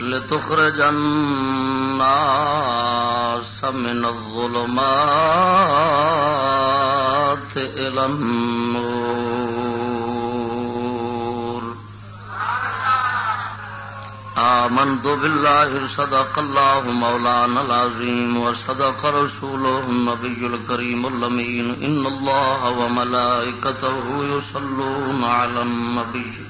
لتخرج الناس من الظلمات إلى النور. آمنت بالله صدق الله مولانا العظيم وصدق رسوله النبي الكريم اللمين إن الله وملائكته يصلون على النبي.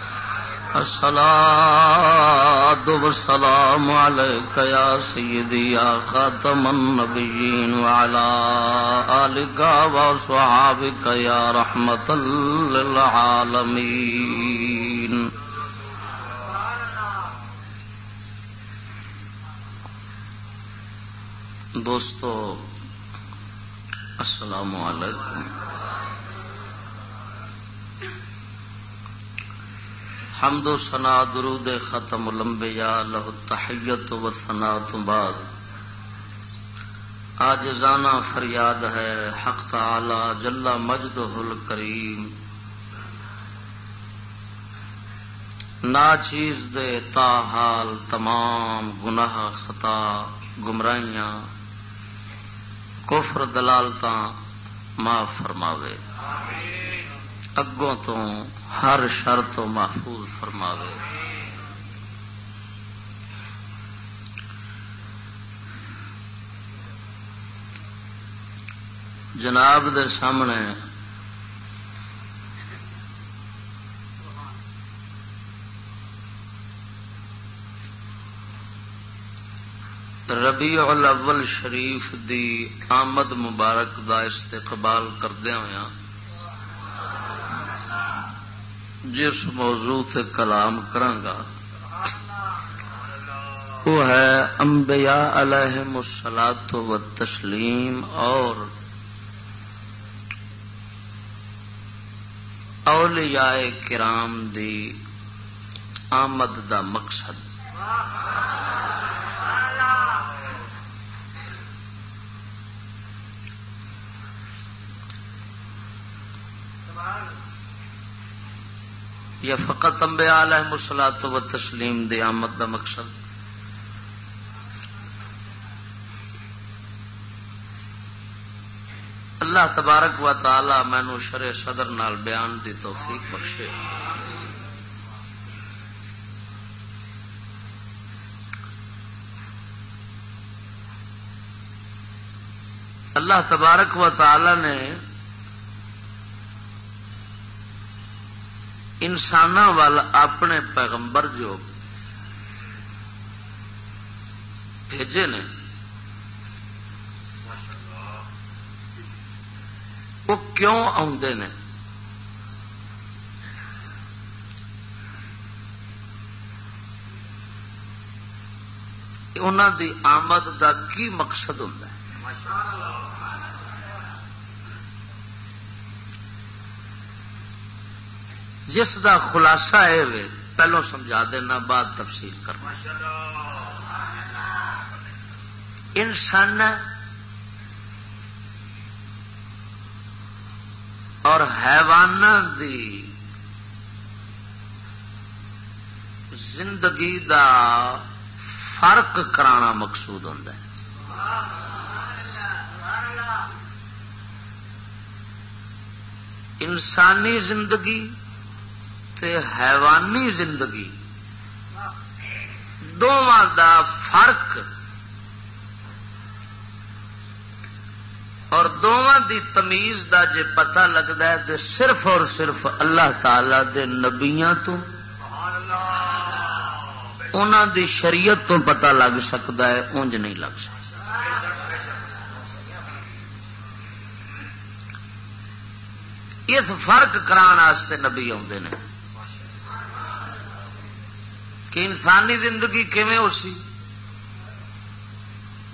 الصلاة والسلام عليك يا سيدي يا خاتم النبيين وعلى آلك وصحابك يا رحمة للعالمين. دوستو، السلام علیکم حمد و سنا درود ختم الانبیاء لہ تحیت و سنا تو بعد۔ آج زانا فریاد ہے حق تعالی جلا مجد ہل کریم نا چیز دے تاحال تمام گناہ خطا گمراہیاں کفر دلالتا معاف فرماوے۔ اگوں تو ہر شر تو محفوظ فرماوے۔ جناب دے سامنے ربیع الاول شریف دی آمد مبارک دا استقبال کردیا ہوا جس موضوع تے کلام کرانگا، وہ ہے انبیاء علیہ مسلات و تسلیم اور اولیاء کرام دی آمد دا مقصد۔ یا فقط امبیا علیہ مسلات و تسلیم دی آمد دا مقصد؟ اللہ تبارک و تعالی مینو شر صدر نال بیان دی توفیق بخشے۔ اللہ تبارک و تعالی نے انسان وال اپنے پیغمبر جو بھیجے نے، وہ کیوں آدھے نے؟ انہوں دی آمد دا کی مقصد ہوں جس دا خلاصہ ہے پہلو سمجھا دینا، بعد تفصیل کرنا۔ انسان اور حیوان دی زندگی دا فرق کرانا مقصود ہوتا ہے۔ انسانی زندگی تے حیوانی زندگی۔ دونوں دا فرق اور دونوں دی تمیز دا جے پتہ لگتا ہے تو صرف اور صرف اللہ تعالی دے نبیاں تو انہوں دی شریعت تو پتہ لگ سکتا ہے، اونج نہیں لگ سکتا اس فرق کراستے نبی آتے ہیں کہ انسانی زندگی کیویں ہو سی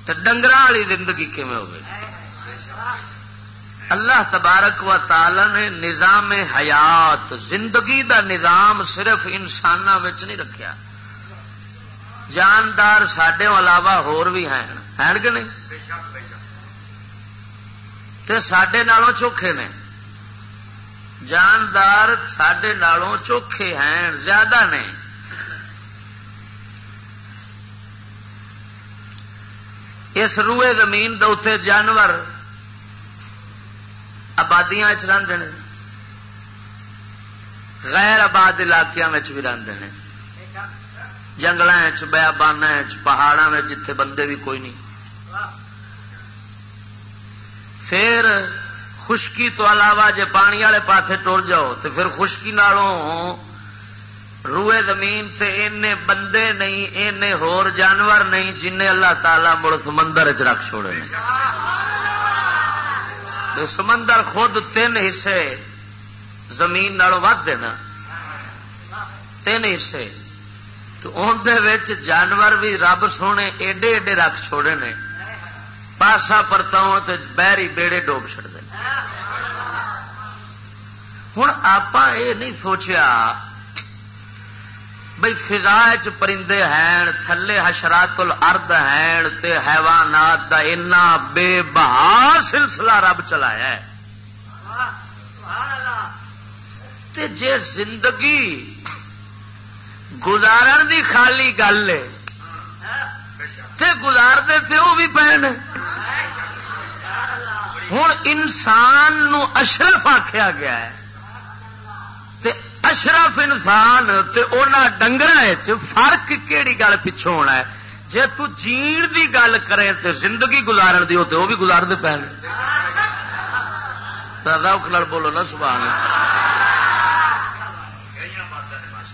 ڈنگر والی زندگی کیویں ہوگی اللہ تبارک و تعالی نے نظام حیات، زندگی دا نظام صرف انسانوں نہیں رکھا جاندار سڈے علاوہ ہور بھی ہیں۔ ہیں کہ نہیں؟ تے سڈے نالوں چوکھے نے۔ جاندار سڈے نالوں چوکھے ہیں، زیادہ نے۔ اس روئے زمین دے جانور آبادیاں رہتے ہیں غیر آباد علاقوں میں بھی رہتے ہیں جنگل بیابان پہاڑوں میں جتھے بندے بھی کوئی نہیں۔ پھر خشکی تو علاوہ جے پانی والے پاسے ٹر جاؤ تو پھر خشکی نالوں روئے زمین تے اینے بندے نہیں، اینے ہور جانور نہیں جن اللہ تعالی مڑ سمندر چ رکھ چھوڑے سمندر خود تین حصے زمین ود دینا تین حصے، تو اندر جانور بھی رب سونے ایڈے ایڈے رکھ چھوڑے نے، پاسا پرتاؤ بہری بیڑے ڈوب چڑتے ہوں آپ یہ نہیں سوچیا بھائی فضا چ پرندے ہیں تھلے حشرات الارض ہیں تے حیوانات دا اینا بے بہا سلسلہ رب چلایا ہے۔ تے جے زندگی گزارن دی خالی گل ہے، تے گزارتے تھے وہ بھی پہن۔ ہوں انسان نو اشرف آخیا گیا ہے۔ اشرف انسان ڈنگر فرق کہڑی گل پچھوں ہونا ہے؟ جی تین کی گل کرے تو زندگی گزارن دی ہوتے وہ بھی گزارتے پے دادا بولو نا، سبحان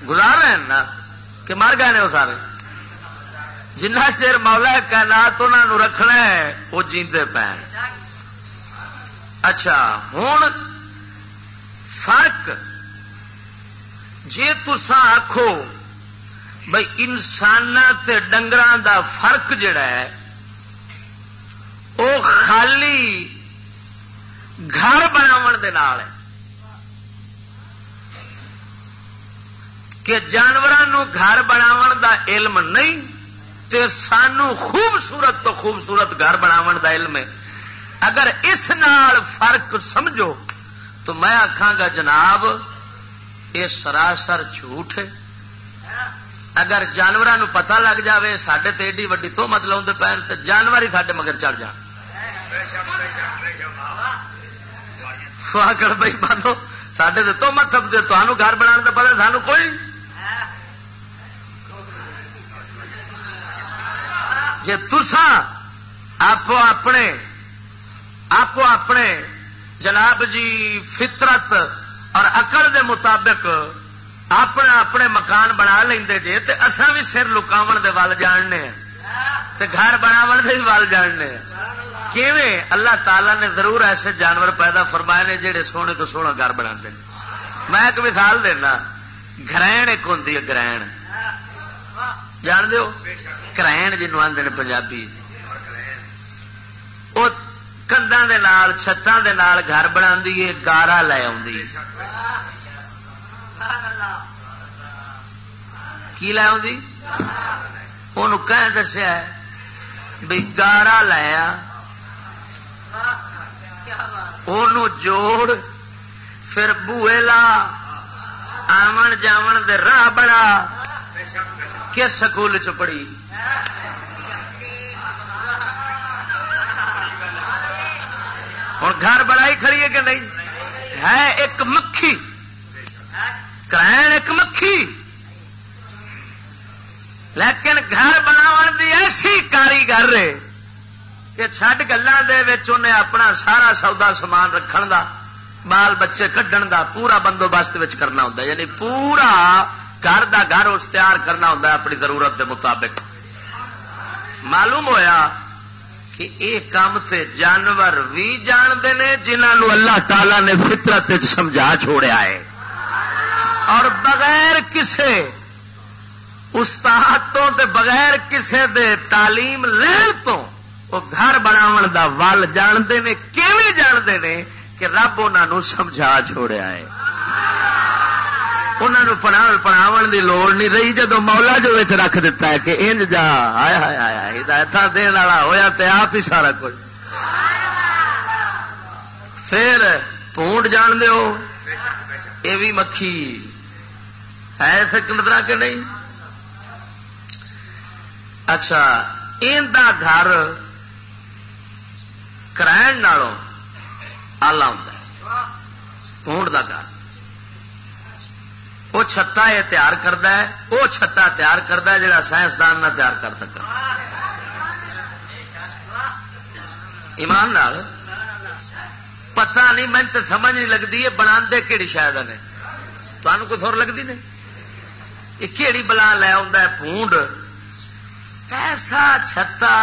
گزار رہے ہیں نا؟ کہ مر گئے وہ سارے؟ جنہ چیر مولا کائنات انہوں رکھنا ہے، وہ جیتے پے اچھا ہوں فرق جی تسا آخو بھائی انسان ڈنگر دا فرق جڑا ہے وہ خالی گھر بناو کہ جانوروں گھر بناو دا علم نہیں، تے سانو خوبصورت تو خوبصورت گھر بناو دا علم ہے۔ اگر اس نال فرق سمجھو تو میں آخا گا جناب یہ سراسر جھوٹ ہے اگر جانوروں پتا لگ جائے سڈے تو ایڈی وی تو مت لاؤ پہن تو جانور ہی سارے مگر چڑھ جان کر بھائی مانو سڈے تو مت تھپتے تمہوں گھر بنا تو پتا سانو کوئی جی تسا آپ اپنے آپ اپنے جناب جی فطرت اور اکڑ دے مطابق اپنے اپنے مکان بنا لیں جی تو اصا بھی سر لکاو دے وال جاننے تے گھر بناو دے بھی وال جاننے کیویں اللہ تعالی نے ضرور ایسے جانور پیدا فرمائے نے جہے سونے تو سونا گھر بنا دیں میں ایک مثال دینا گرائن ایک ہوں گرائن جان دو کرائن جنوب آدھے پنجابی۔ وہ کندھا دے نال گھر بنا گارا لے آئی کی لے کہ دسیا بھی گارا لایا جوڑ پھر بوئے لا آمن جاون دے راہ بڑا کس سکول چ پڑھی ہوں گھر بڑائی کھڑی ہے کہ نہیں؟ ہے ایک مکھی۔ کرائن ایک مکھی۔ لیکن گھر بناو دی ایسی کاریگر کہ چڈ گلوں اپنا سارا سودا سامان رکھن دا بال بچے کھڈن دا، پورا بندوبست کرنا ہوتا یعنی پورا گھر دا گھر اس تیار کرنا ہوتا اپنی ضرورت دے مطابق۔ معلوم ہویا کہ یہ کام تے جانور بھی جانتے ہیں جنہوں اللہ تعالی نے فطرت سمجھا چھوڑیا ہے۔ اور بغیر کسے استاد تو تے بغیر کسے دے تعلیم لین تو وہ گھر بناو دا ول جانتے ہیں، کیویں جانتے ہیں کہ رب انہوں سمجھا چھوڑیا ہے۔ انہوں پڑھاو کی لوڑ نہیں رہی جدو مولا جو رکھ دیتا ہے کہ انج جا۔ آیا آیا آیا ہدایت دن والا ہوا تو آپ ہی سارا کچھ۔ پھر پونڈ جان دو یہ بھی مکھی۔ ہے سکندرا کہ نہیں؟ اچھا ان کا گھر کرائن آلہ ہوں پونڈ کا گھر۔ وہ چھتا یہ تیار کرتا ہے، وہ چھتا تیار کرتا ہے جڑا سائنسدان نہ تیار کر سکتا ایمان نال؟ پتا نہیں من تو سمجھ نہیں لگتی ہے بنا کہڑی شاید نے تمہیں کوئی تھور لگتی نہیں؟ یہ کہڑی بلا لے آ پونڈ۔ ایسا چھتا،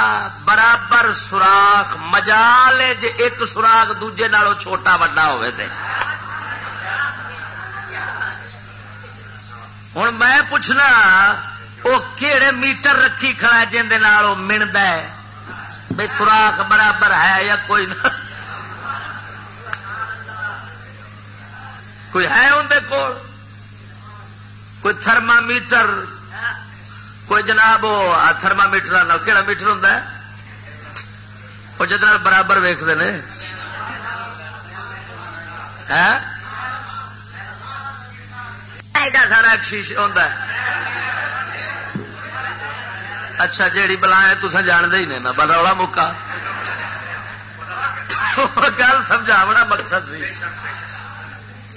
برابر سوراخ، مجال جی ایک سوراخ دوجے نالوں چھوٹا وڈا ہوئے تھے ہوں میں پوچھنا، وہ کہڑے میٹر رکھی کھڑا جن منڈ ہے؟ بھائی سوراخ برابر ہے یا کوئی نہ؟ کوئی ہے اندر کول؟ کوئی تھرما میٹر کوئی جناب وہ تھرما میٹر کہڑا میٹر ہوں وہ جد برابر ویختے ہیں سارا شیش ہوتا ہے۔ اچھا جیڑی بلا ہے تو جانتے ہی نہیں برولا موقع۔ گل سمجھا مقصد سی۔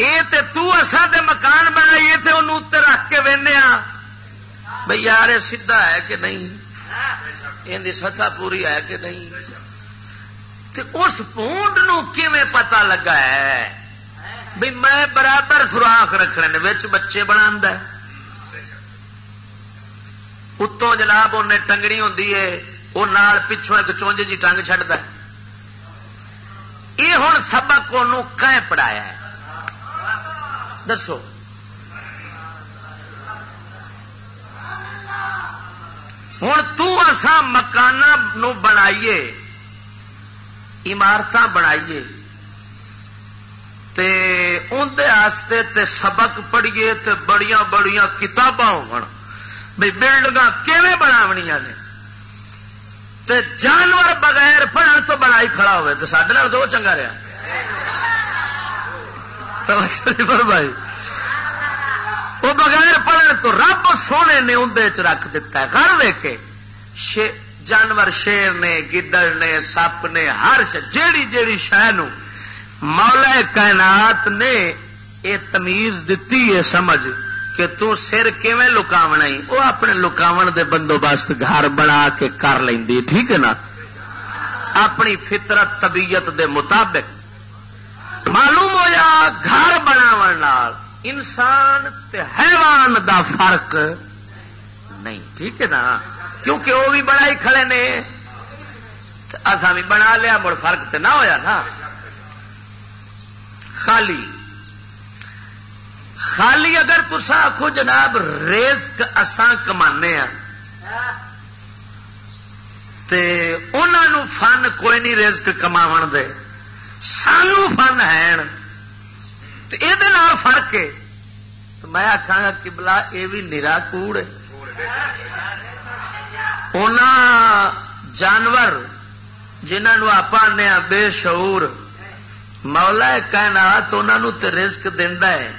یہ تسا دے مکان بنائیے تے انہوں اتنے رکھ کے وہنے بھائی یار، یہ سیدا ہے کہ نہیں؟ یہ سطح پوری ہے کہ نہیں؟ تے اس پونڈ نو کیویں پتہ لگا ہے؟ بھی میں برابر سوراخ رکھنے بچے بنا اتوں جناب انہیں ٹنگڑی ہوں وہ نال پچھوں ایک چونج جی ٹنگ چڑھتا یہ ہوں سبق ان پڑھایا ہے۔ دسو۔ ہوں تسا مکان بنائیے عمارت بنائیے۔ تے اندر تے سبق پڑھیے تے بڑیاں بڑیاں کتاباں ہو بلڈنگ کیویں بناونیاں نے؟ تے جانور بغیر پڑھن تو بڑائی کھڑا ہوئے تو سڈے دو چنگا رہا بھائی وہ بغیر پڑھن تو رب سونے نے اندر رکھ دیتا ہے۔ گھر وے کے جانور شیر نے، گدڑ نے، سپ نے، ہر جیڑی جیڑی شہ مولا کائنات نے یہ تمیز دیتی ہے سمجھ کہ تو سر کیویں لکاونا ہی؟ وہ اپنے لکاو دے بندوبست گھر بنا کے کر لینی ٹھیک ہے نا؟ اپنی فطرت، طبیعت دے مطابق۔ معلوم ہوا گھر بناو انسان تے حیوان دا فرق نہیں، ٹھیک ہے نا؟ کیونکہ وہ بھی بڑا ہی کھڑے نے۔ اصا بھی بنا لیا، مڑ فرق تے نہ ہویا نا۔ خالی خالی اگر تسا آخو جناب ریسک اسان کمانے ہاں، انہوں فن کوئی نہیں ریسک کما دے۔ سانو فن ہے یہ فرق ہے۔ میں آخا گا کبلا یہ بھی نرا کوڑ جانور جنہوں آپ آنے ہاں بے شعور مولا کائنات انہوں تے رزق دینا ہے۔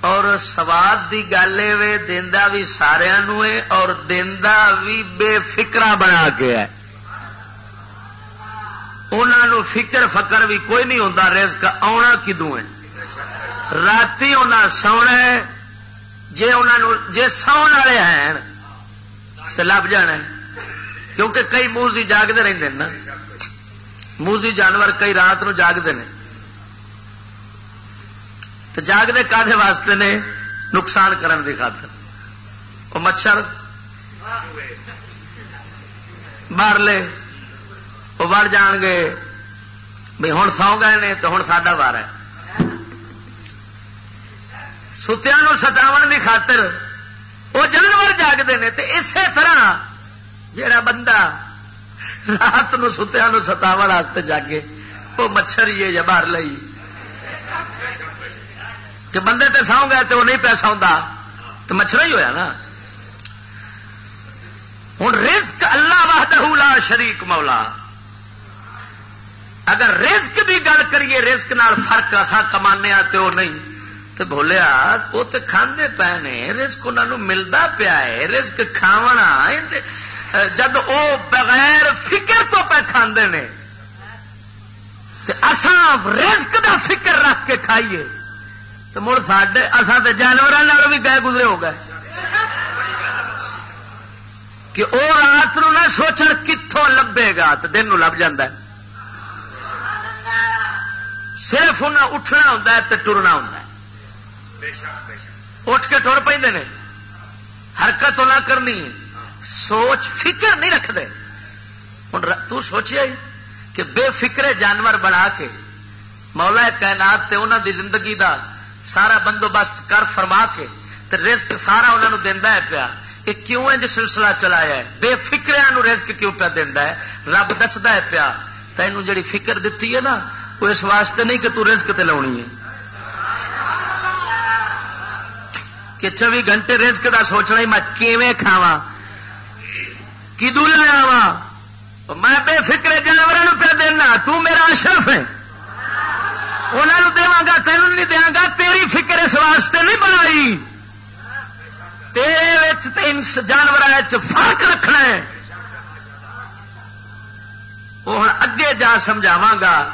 اور سواد دی گل دینا بھی سارا اور دینا بھی بے فکرا بنا کے ہے۔ انہوں فکر فکر بھی کوئی نہیں ہوتا رزق آنا کدو ہے؟ رات سونا جی انہوں جی سو والے ہیں تو لب جانا کیونکہ کئی موزی جاگتے رہتے ہیں نا۔ موزی جانور کئی رات نو جاگتے ہیں تو جاگتے کادے واسطے نے نقصان کرن دی خاطر وہ مچھر مار لے وہ وڑ جان گے بھی ہوں سو گئے نے تو ہوں ساڈا وار ہے ستیا ستاو کی خاطر وہ جانور جاگتے ہیں تو اسی طرح جڑا بندہ رات نو ستیا نو ستاو واسطے جاگے۔ وہ مچھر ہی ہے یا باہر لائی کہ بندے تے سو گئے تو وہ نہیں پیسہ ہوتا تو مچھر ہی ہوا نا۔ ہوں رزق اللہ وحدہ لا شریک مولا۔ اگر رزق کی گل کریے، رزق نال فرق اصا کمانے تو نہیں۔ تو بولیا وہ تو کھانے پے نے، رزق انہوں ملتا پیا ہے۔ رزق کھاونا جب وہ بغیر فکر تو پہ کھانے نے اسان رزق دا فکر رکھ کے کھائیے۔ تو مڑ سڈے اصا تو جانوروں بھی گئے گزرے ہو گئے۔ کہ وہ رات نو نہ سوچن کتوں لبے گا تو دن لب جا صرف انہیں اٹھنا ہوں تو ٹرنا ہوں اٹھ کے ٹر پہ حرکت نہ کرنی ہے۔ سوچ فکر نہیں رکھتے ہوں تچیا کہ بے فکرے جانور بنا کے مولا کائنات تے انہوں دی زندگی دا سارا بندوبست کر فرما کے تے رزق سارا انہوں دینا ہے پیا۔ یہ کیوں ہے جو سلسلہ چلایا ہے؟ بے فکریا رزق کیوں پیا دینا ہے؟ رب دستا ہے پیا۔ تینوں جڑی فکر دیتی ہے نا، وہ اس واسطے نہیں کہ تو رزق تے لاؤنی ہے۔ کہ چوبی گھنٹے رزق دا سوچنا ہی میں کیویں کھاوا کدو لایا وا میں بے فکرے جانوروں پہ دینا، تو میرا اشرف ہے۔ انہوں دوا گا تینوں نہیں دیا گا تیری فکر اس واسطے نہیں بنائی۔ تیرے جانور فرق رکھنا ہے۔ وہ ہوں اگے جا سمجھاوا گا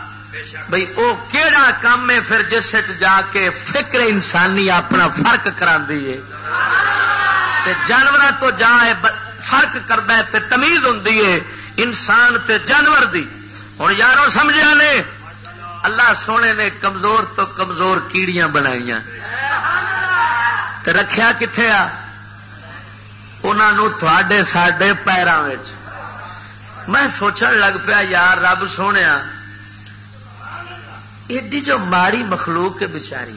بھائی وہ کہڑا کام ہے پھر جس جا کے فکر انسانی اپنا فرق کرا دیے جانور تو جا فرق کرتا ہے تے تمیز ہوں انسان تے جانور دی۔ ہوں یاروں سمجھا نے؟ اللہ سونے نے کمزور تو کمزور کیڑیاں بنائی رکھیا کتنے آ؟ تھوڑے سڈے پیروں میں سوچن لگ پیا، یار رب سونے ایڈی جو ماڑی مخلوق بچاری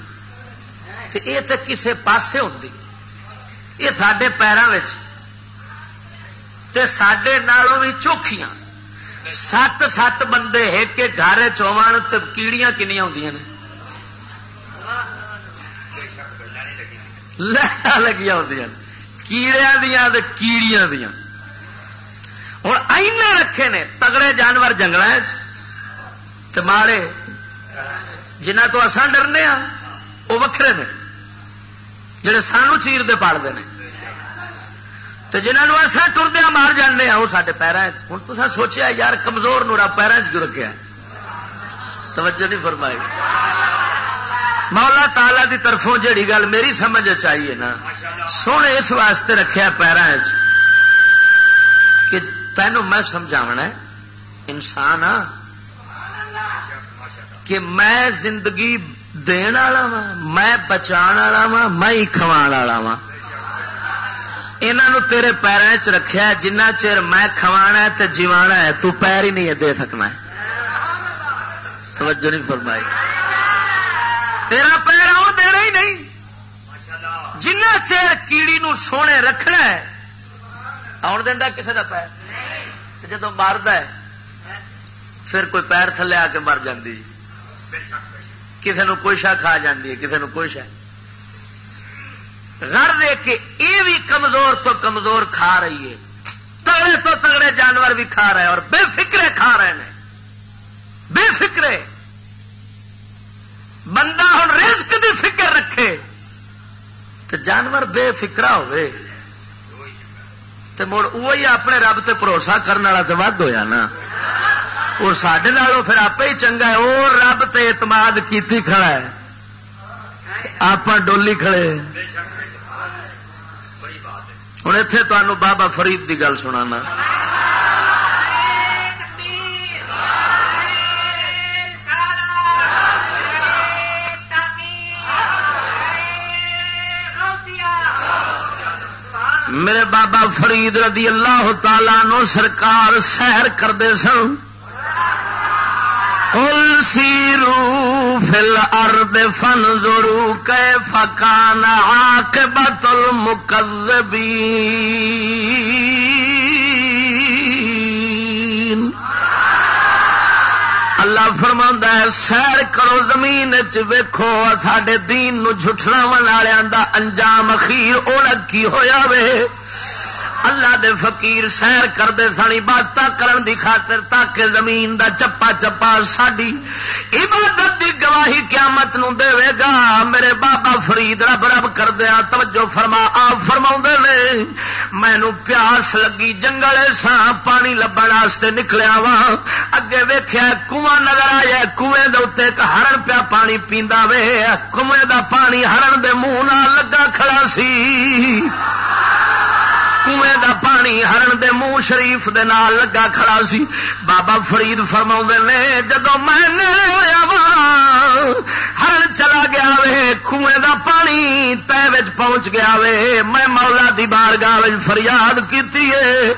یہ تو کسے پاسے ہوتی یہ سڈے پیروں سڈے نالوں بھی چوکھیاں۔ سات سات بندے ایک گھر چوان تو کیڑیاں کنیا ہوں لگیا ہوں کیڑیا دیا کیڑیاں دیا ہوں اینے رکھے نے، تگڑے جانور جنگل ماڑے جنہ تو اسان ڈرنے ہاں وہ وکھرے نے، جڑے سانو چیر دے پالتے ہیں تو جنہوں اصا ٹردیا مار جانے ہاں، وہ سارے پیروں ہوں تو سوچیا، یار کمزور نورا پیروں کیوں رکھا توجہ نہیں فرمائی۔ مولا تالا دی طرفوں جڑی گل میری سمجھ چاہیے نا، سونے اس واسطے رکھا پیروں کہ تینوں میں سمجھاونا انسان ہاں کہ میں زندگی دن والا وا میں بچا والا وا میں ہی کھوا والا وا یہ تیرے پیروں چ رکھا جنہ چر میں کھوا ہے جیوا ہے، تو پیر ہی نہیں دے سکنا توجہ نہیں فرمائی۔ تیرا پیر آن دینا ہی نہیں۔ جنہ چیر کیڑی نو سونے رکھنا ہے، آن دینا کسی کا پیر؟ جب مرد ہے، پھر کوئی پیر تھلے آ کے مر جاتی کسی نے کوئی شا کھا جاتی ہے کسی نے کوئی شا گھر دے کے یہ بھی کمزور تو کمزور کھا رہی ہے، تگڑے تو تگڑے جانور بھی کھا رہے اور بے فکرے کھا رہے ہیں۔ بے فکرے۔ بندہ ہوں رزق دی فکر رکھے تو جانور بے فکرا ہوئے۔ تو مڑ وہی اپنے رب تے بھروسہ کرنے والا تو ود ہوا نا۔ اور سڈے پھر آپ ہی چنگا ہے وہ رب تے اعتماد کیتی کھڑا ہے۔ آپ ڈولی کھڑے۔ ہوں اتے تمہوں بابا فرید کی گل سنا میرے بابا فرید رضی اللہ تعالی نو سرکار سیر کرتے سن۔ کل سیرو فل ارد فن زورو کے فکان آک بتل مکبی اللہ فرما ہے، سیر کرو زمین ویکو ساڈے دین نو جھٹنا والوں دا انجام اخیر اوڑ کی ہویا وے؟ اللہ دے فقیر سیر کرتے سن عبادت کرن دی خاطر، تاکہ زمین دا چپا چپا ساڈی عبادت دی گواہی قیامت نو دے گا۔ میرے بابا فرید رب رب کردیا توجہ فرما، آپ فرما نے مینو پیاس لگی جنگل سا پانی لبن واسطے نکلیا وا اگے ویخیا کنواں نظر آیا کنویں دے ہرن پیا پانی پیندا وے۔ کنویں دا پانی ہرن دے منہ لگا کھڑا سی۔ کنویں دا پانی ہرن دے منہ شریف دے نال لگا کھڑا سی۔ بابا فرید فرما نے جدو میں ہرن چلا گیا وے، کنویں دا پانی تے پہنچ گیا وے۔ میں مولا دی بار گاہ فریاد کی اے۔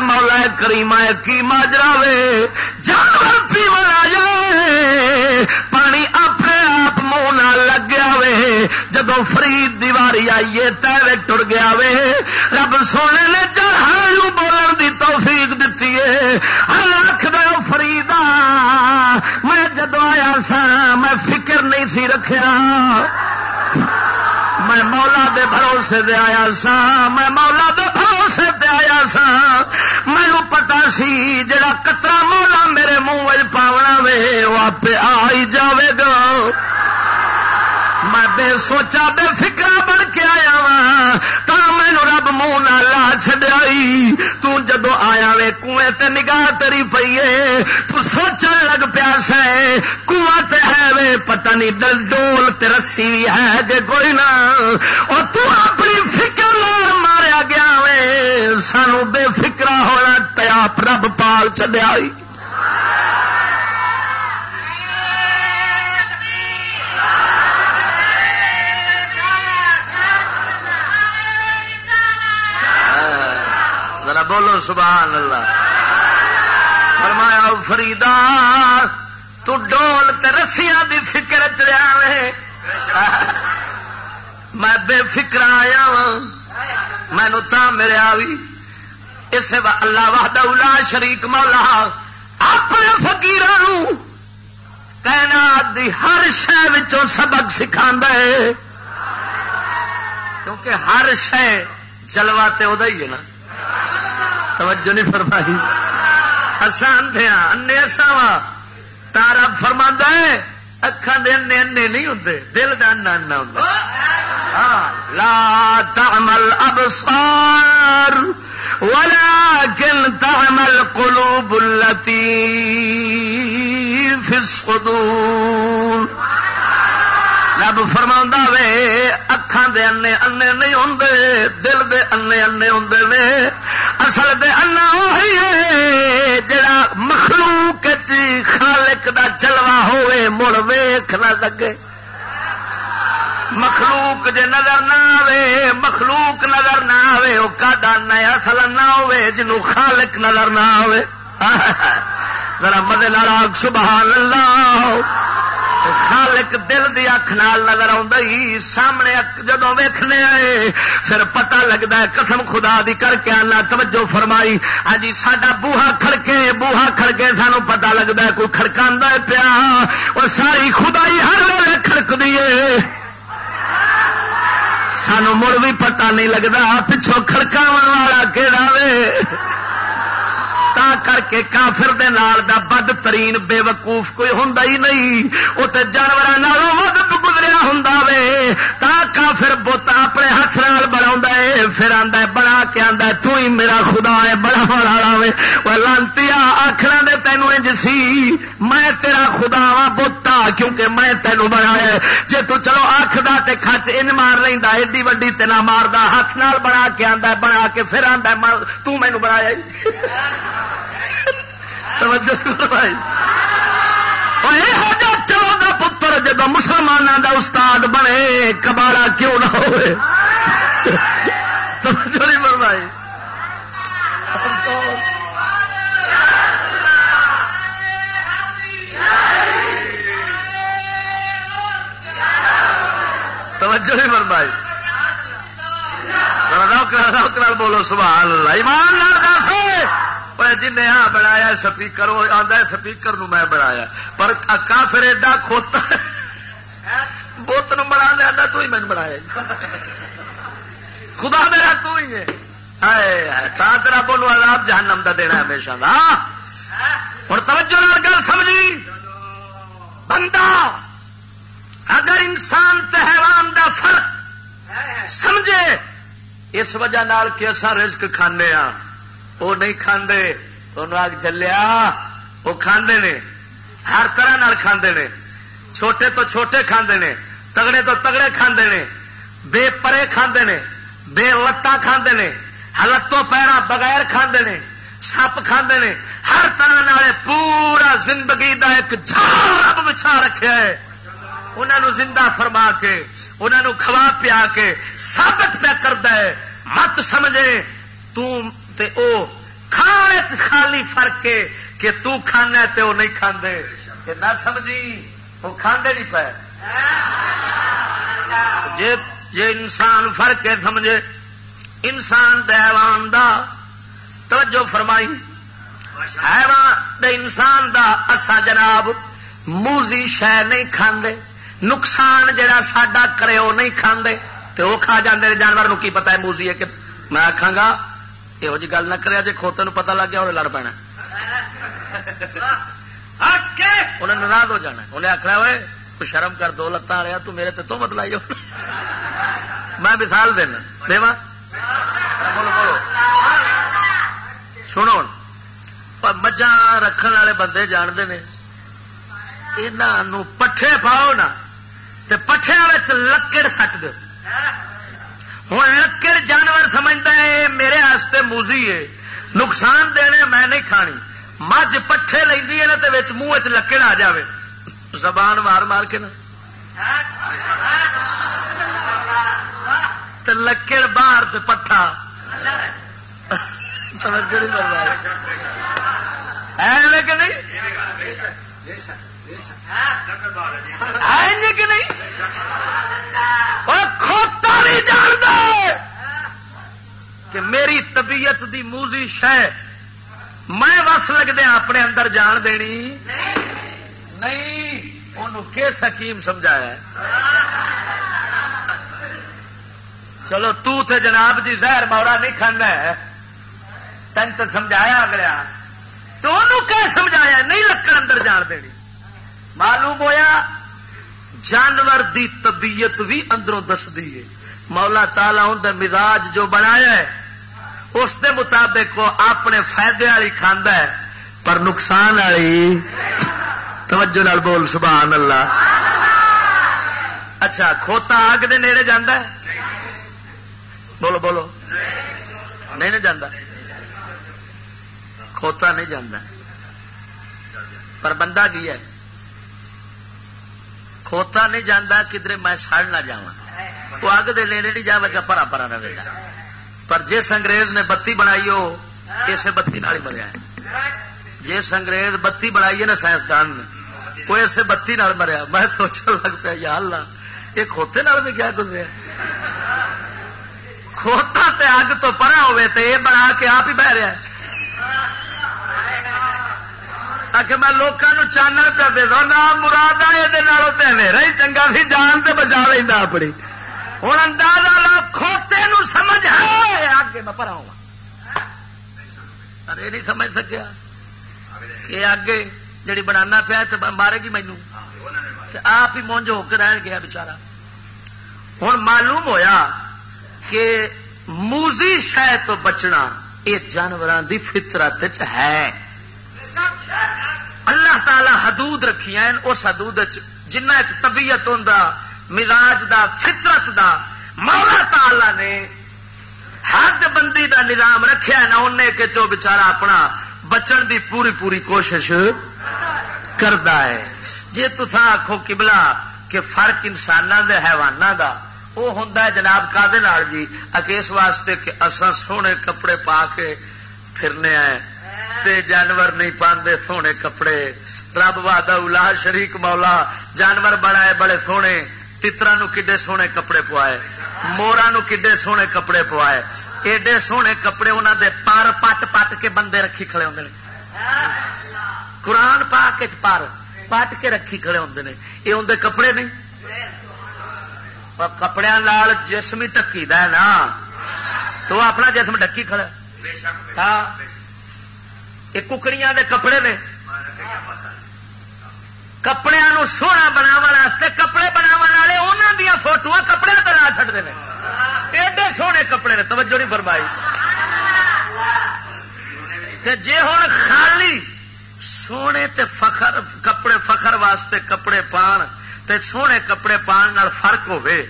مولا کریم کی ماجرا وے جانور پیو آ جائے۔ پانی اپنے آپ منہ لگ گیا وے۔ جدو فرید دیواری آئیے تے ٹر گیا وے۔ رب سونے نے جہاں بولن دی توفیق دیتی ہے ہر رکھ دو فریدا میں جدو آیا سا میں فکر نہیں سی رکھا میں مولا دے بھروسے دے آیا سا میں مولا دے بھروسے دے آیا سا مینو پتا سی جڑا کترا مولا میرے منہ پاونا وے وہ آپ آ ہی جاوے گا۔ میں بے سوچا بے فکر بن کے آیا وا تو مینو رب منہ لا چڈیا جدو آیا وے کنویں تے نگاہ تری پی تو سوچن لگ پیا سے کنواں تے ہے وے، پتہ نہیں دل ڈول تے رسی بھی ہے کہ کوئی نہ۔ اور تو اپنی فکر لار ماریا گیا وے سانو بے فکرا ہونا تیا رب پال چڈیا بولو سبحان اللہ۔ فرمایا فریدا، تو ڈول تے رسیاں دی فکر چیا میں بے فکر آیا مینو تا میرے آوی اسے اللہ وحد الا شریک مولا، اپنے فکیر کہنا دی ہر شہ سبق سکھا کیونکہ ہر شہ جلوا تے ہی ہے نا۔ توجہ نہیں فرمائی۔ آسان دیا انے ہاں، ساوا تارا فرما ہے اکھان دے انے انے نہیں ہوتے دل کا انا انا ہوں ہاں، لا تعمل ابصار ولكن تعمل قلوب التي في الصدور۔ رب فرما وے اکھان دے انے انے نہیں ہوں دل دے انے انے ہوں نے، اصل دے انا وہی ہے جڑا مخلوق خالق دا جلوا ہوئے، مڑ ویخ نہ لگے۔ مخلوق جے نظر نہ آئے مخلوق نظر نہ آئے وہ کا نیا اصل نہ ہوئے، جنوں خالق نظر نہ آئے ذرا مدے لاگ سبحان اللہ۔ خالق دل دی اکھ نال نظر آئی سامنے جدو ویخنے آئے، پھر پتا لگتا ہے قسم خدا دی کر کے آنا توجہ فرمائی۔ ہاں جی، ساڈا بوہا کھڑکے بوہا کھڑکے سانو پتا لگتا ہے کوئی کھڑکا پیا۔ اور ساری خدائی ہر ویلے کھڑک دیے سانو مڑ بھی پتا نہیں لگتا پچھوں کھڑکاو والا کہڑا وے؟ تا کر کے کافر دے نال دا بد ترین بے وقوف کوئی ہوں ہی نہیں وہ تو جانور ود گزریا ہوں وے تا کافر بوتا اپنے ہاتھ نال بنا ہے پھر آدھا بنا کے آدھا تو ہی میرا خدا ہے بڑا والا وے وہ لانتی آخر دے تینوں انج سی میں تیرا خدا وا بوتا کیونکہ میں تینوں بنایا جے تو چلو آخدا تے کچ ان مار لینا ایڈی وڈی تنا ماردا ہاتھ نال بنا کے آدھا بنا کے پھر آدھا تو چلو دا پتر جدو مسلمانوں دا استاد بنے کبالا کیوں نہ ہوئے؟ توجہ نہیں فرمائی۔ توجہ نہیں فرمائی۔ روک روک بولو سوال ایمان دس۔ دس جن ہاں بنایا سپیکر وہ آتا سپیکر نو میں بنایا پر کافر ایڈا کھوتا بت نو بنا لیا تو ہی میں بنایا خدا میرا تو ہی ہے تیرا بولو آپ جہنم دا دینا ہمیشہ دا ہوں توجہ نال گل سمجھی بندہ اگر انسان حیوان دا فرق سمجھے اس وجہ نال کہ اصا رزق کھانے ہاں وہ نہیں کھانے آگ چلیا وہ کھانے نے، ہر طرح نال کھاندے نے۔ چھوٹے تو چھوٹے کھاندے نے، تگڑے تو تگڑے کھاندے نے۔ بے پرے کھاندے نے، بے لتا کھاندے نے۔ ہلتوں پیرا بغیر کھاندے نے، سپ کھاندے نے۔ ہر طرح نال پورا زندگی دا ایک جھاڑ رب بچھا رکھا ہے۔ انہوں زندہ فرما کے انہوں کھوا پیا کے سابت پیا کرتا ہے، مت سمجھے تے او کھانے خالی فرق ہے کہ تو کھانا تے وہ نہیں کھاندے۔ کہ نہ سمجھی وہ کھاندے نہیں پے۔ جے جے انسان فرق ہے، سمجھے۔ انسان دیوان دا توجہ فرمائی۔ حیوان دے انسان دا اسا جناب موزی شہ نہیں کھاندے۔ نقصان جڑا ساڈا کرے وہ نہیں کھاندے۔ تے وہ کھا جاندے، جانور نو کی پتا ہے موزی ہے کہ میں آخا گا؟ یہو جی گل نہ کرے جی کھوتے نو پتا لگ گیا وہ لڑ پینا انہیں ناراض ہو جانا انہیں آخنا ہوئے تو شرم کر دو لتان رہا تو میرے تو مت لائی میں مثال دینا دیوا بولو بولو سنو مجھا رکھنے والے بندے جانتے ہیں یہاں پٹھے پاؤ نا پٹھیا لکڑ سٹ دو ہوں لکڑ جانور سمجھتا ہے میرے ہاستے موزی ہے۔ نقصان دینے میں نہیں کھانی۔ مجھ پٹھے لینی ہے نا تو منہ چ لکڑ آ جائے زبان مار مار کے نا۔ لکڑ باہر پٹھا۔ کہ نہیں؟ نہیں جانتا کہ میری طبیعت دی موزی شہ میں بس لگتے اپنے اندر جان دینی؟ نہیں انہوں کہ سکیم سمجھایا چلو تو تے جناب جی زہر مورا نہیں کھانا ہے۔ تین تو سمجھایا اگلیا۔ تو انہوں کہ سمجھایا نہیں لکڑ اندر جان دینی۔ معلوم ہویا، جانور دی طبیعت بھی اندروں دس دی مولا تالا ان مزاج جو بنایا ہے، اس دے مطابق وہ اپنے فائدے والی کھانا ہے، پر نقصان والی۔ توجہ نال بول، سبحان اللہ۔ اچھا کھوتا آگ دے نیڑے جانا ہے؟ بولو بولو۔ نہیں جانا کھوتا نہیں جانا پر بندہ کی ہے؟ کھوتا نہیں جانا کدھر میں سڑ نہ جا وہ اگ دے لینے نہیں جائے گا، پرا پرا رہے گا۔ پر جس انگریز نے بتی بنائی ہو، اسے بتی نال مریا جس انگریز بتی بنائی ہے نا سائنسدان نے، وہ اسے بتی نال مریا۔ میں سوچنے لگ پیا، یا اللہ، یہ کھوتے نال بھی کیا گزرے کھوتا تے اگ تو پرا ہوئے تے یہ بنا کے آپ ہی بہ رہا ہے۔ کہ میں لوگوں چانل پہ دے دو نہ مراد یہ ہی چنگا بھی جان سے بچا لینا اپنی۔ ہوں اندازہ لو کھوتے نو سمجھ ہے، آگے میں پڑا ارے نہیں سمجھ سکیا کہ آگے جڑی بنانا پیا تو مارے گی مینو آپ ہی مونج ہو کے رہ گیا بچارا ہوں معلوم ہویا کہ موزی شہ تو بچنا یہ جانوروں کی فطرت ہے۔ اللہ تعالی حدود رکھی ہیں، اس حدود جنہ ایک طبیعت ہوں مزاج دا، فطرت دا، مولا تعالی نے حد بندی دا نظام رکھا نہ انہیں کہ چو بچارا اپنا بچن دی پوری پوری کوشش کرتا ہے۔ جی تسا آخو کبلا کہ فرق انسان دے حیوانہ دا وہ ہوں جناب کا جی؟ اس واسطے کہ اصا سونے کپڑے پا کے پھرنے آئے۔ تے جانور نہیں پاندے سونے کپڑے۔ رب وادا الا شریک مولا، جانور بڑا ہے بڑے سونے۔ تترا کڈے سونے کپڑے پوائے مورا کڈے سونے کپڑے پوائے ایڈے سونے کپڑے انہوں دے پر پٹ پٹ کے بندے رکھی کھڑے ہوتے ہیں قرآن پا کے پر پٹ کے رکھی کھڑے ہوتے ہیں یہ اندر کپڑے نہیں کپڑے جسم ہی ٹکی دا نا تو اپنا جسم ڈکی کھڑا ہاں یہ ککڑیاں دے کپڑے نے کپڑے سونا بناو کپڑے بناو والے انہوں دیا فوٹو کپڑے لا چڑتے ہیں ایڈے سونے کپڑے نے، توجہ نہیں فرمائی۔ جی ہوں خالی سونے تے فخر، کپڑے فخر واسطے کپڑے پان، تے سونے کپڑے پان نال فرق ہوے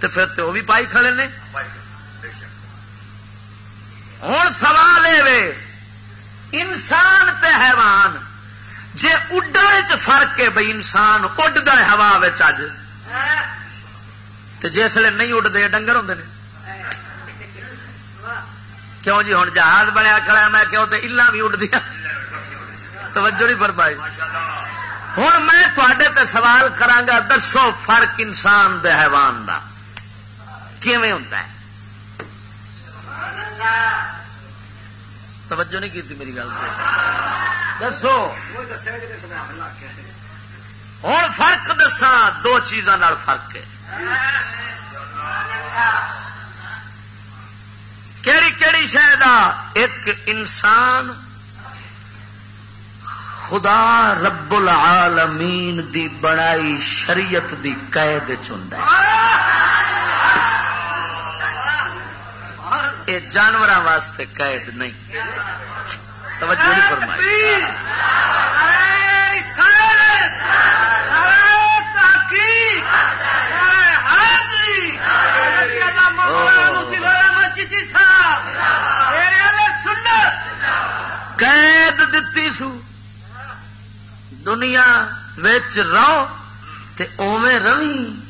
تے پھر تے وہ بھی پائی کھڑے نے۔ ہوں سوال یہ انسان تے حیوان جے اڈنے فرق ہے بھائی انسان اڈتا ہے ہوا اج۔ جسے نہیں اڈتے ڈنگر ہوں نے۔ کیوں جی ہوں جہاز بنیا کھڑا میں کیوں تے الا بھی اڈ دیا توجہ نہیں فرمائی۔ ہوں میں تے سوال کرا دسو فرق انسان دے حیوان دا۔ کیویں ہوتا ہے؟ توجہ نہیں کی میری گل۔ دسو۔ ہوں فرق دسا دو چیزوں فرق ہے۔ کہڑی کہڑی شاید ایک انسان خدا رب العالمین دی بنائی شریعت دی قید چند یہ جانور واسطے قید نہیں۔ توجہ نہیں فرمائی۔ قید دیتی سو۔ دنیا رہو تے اوے روی۔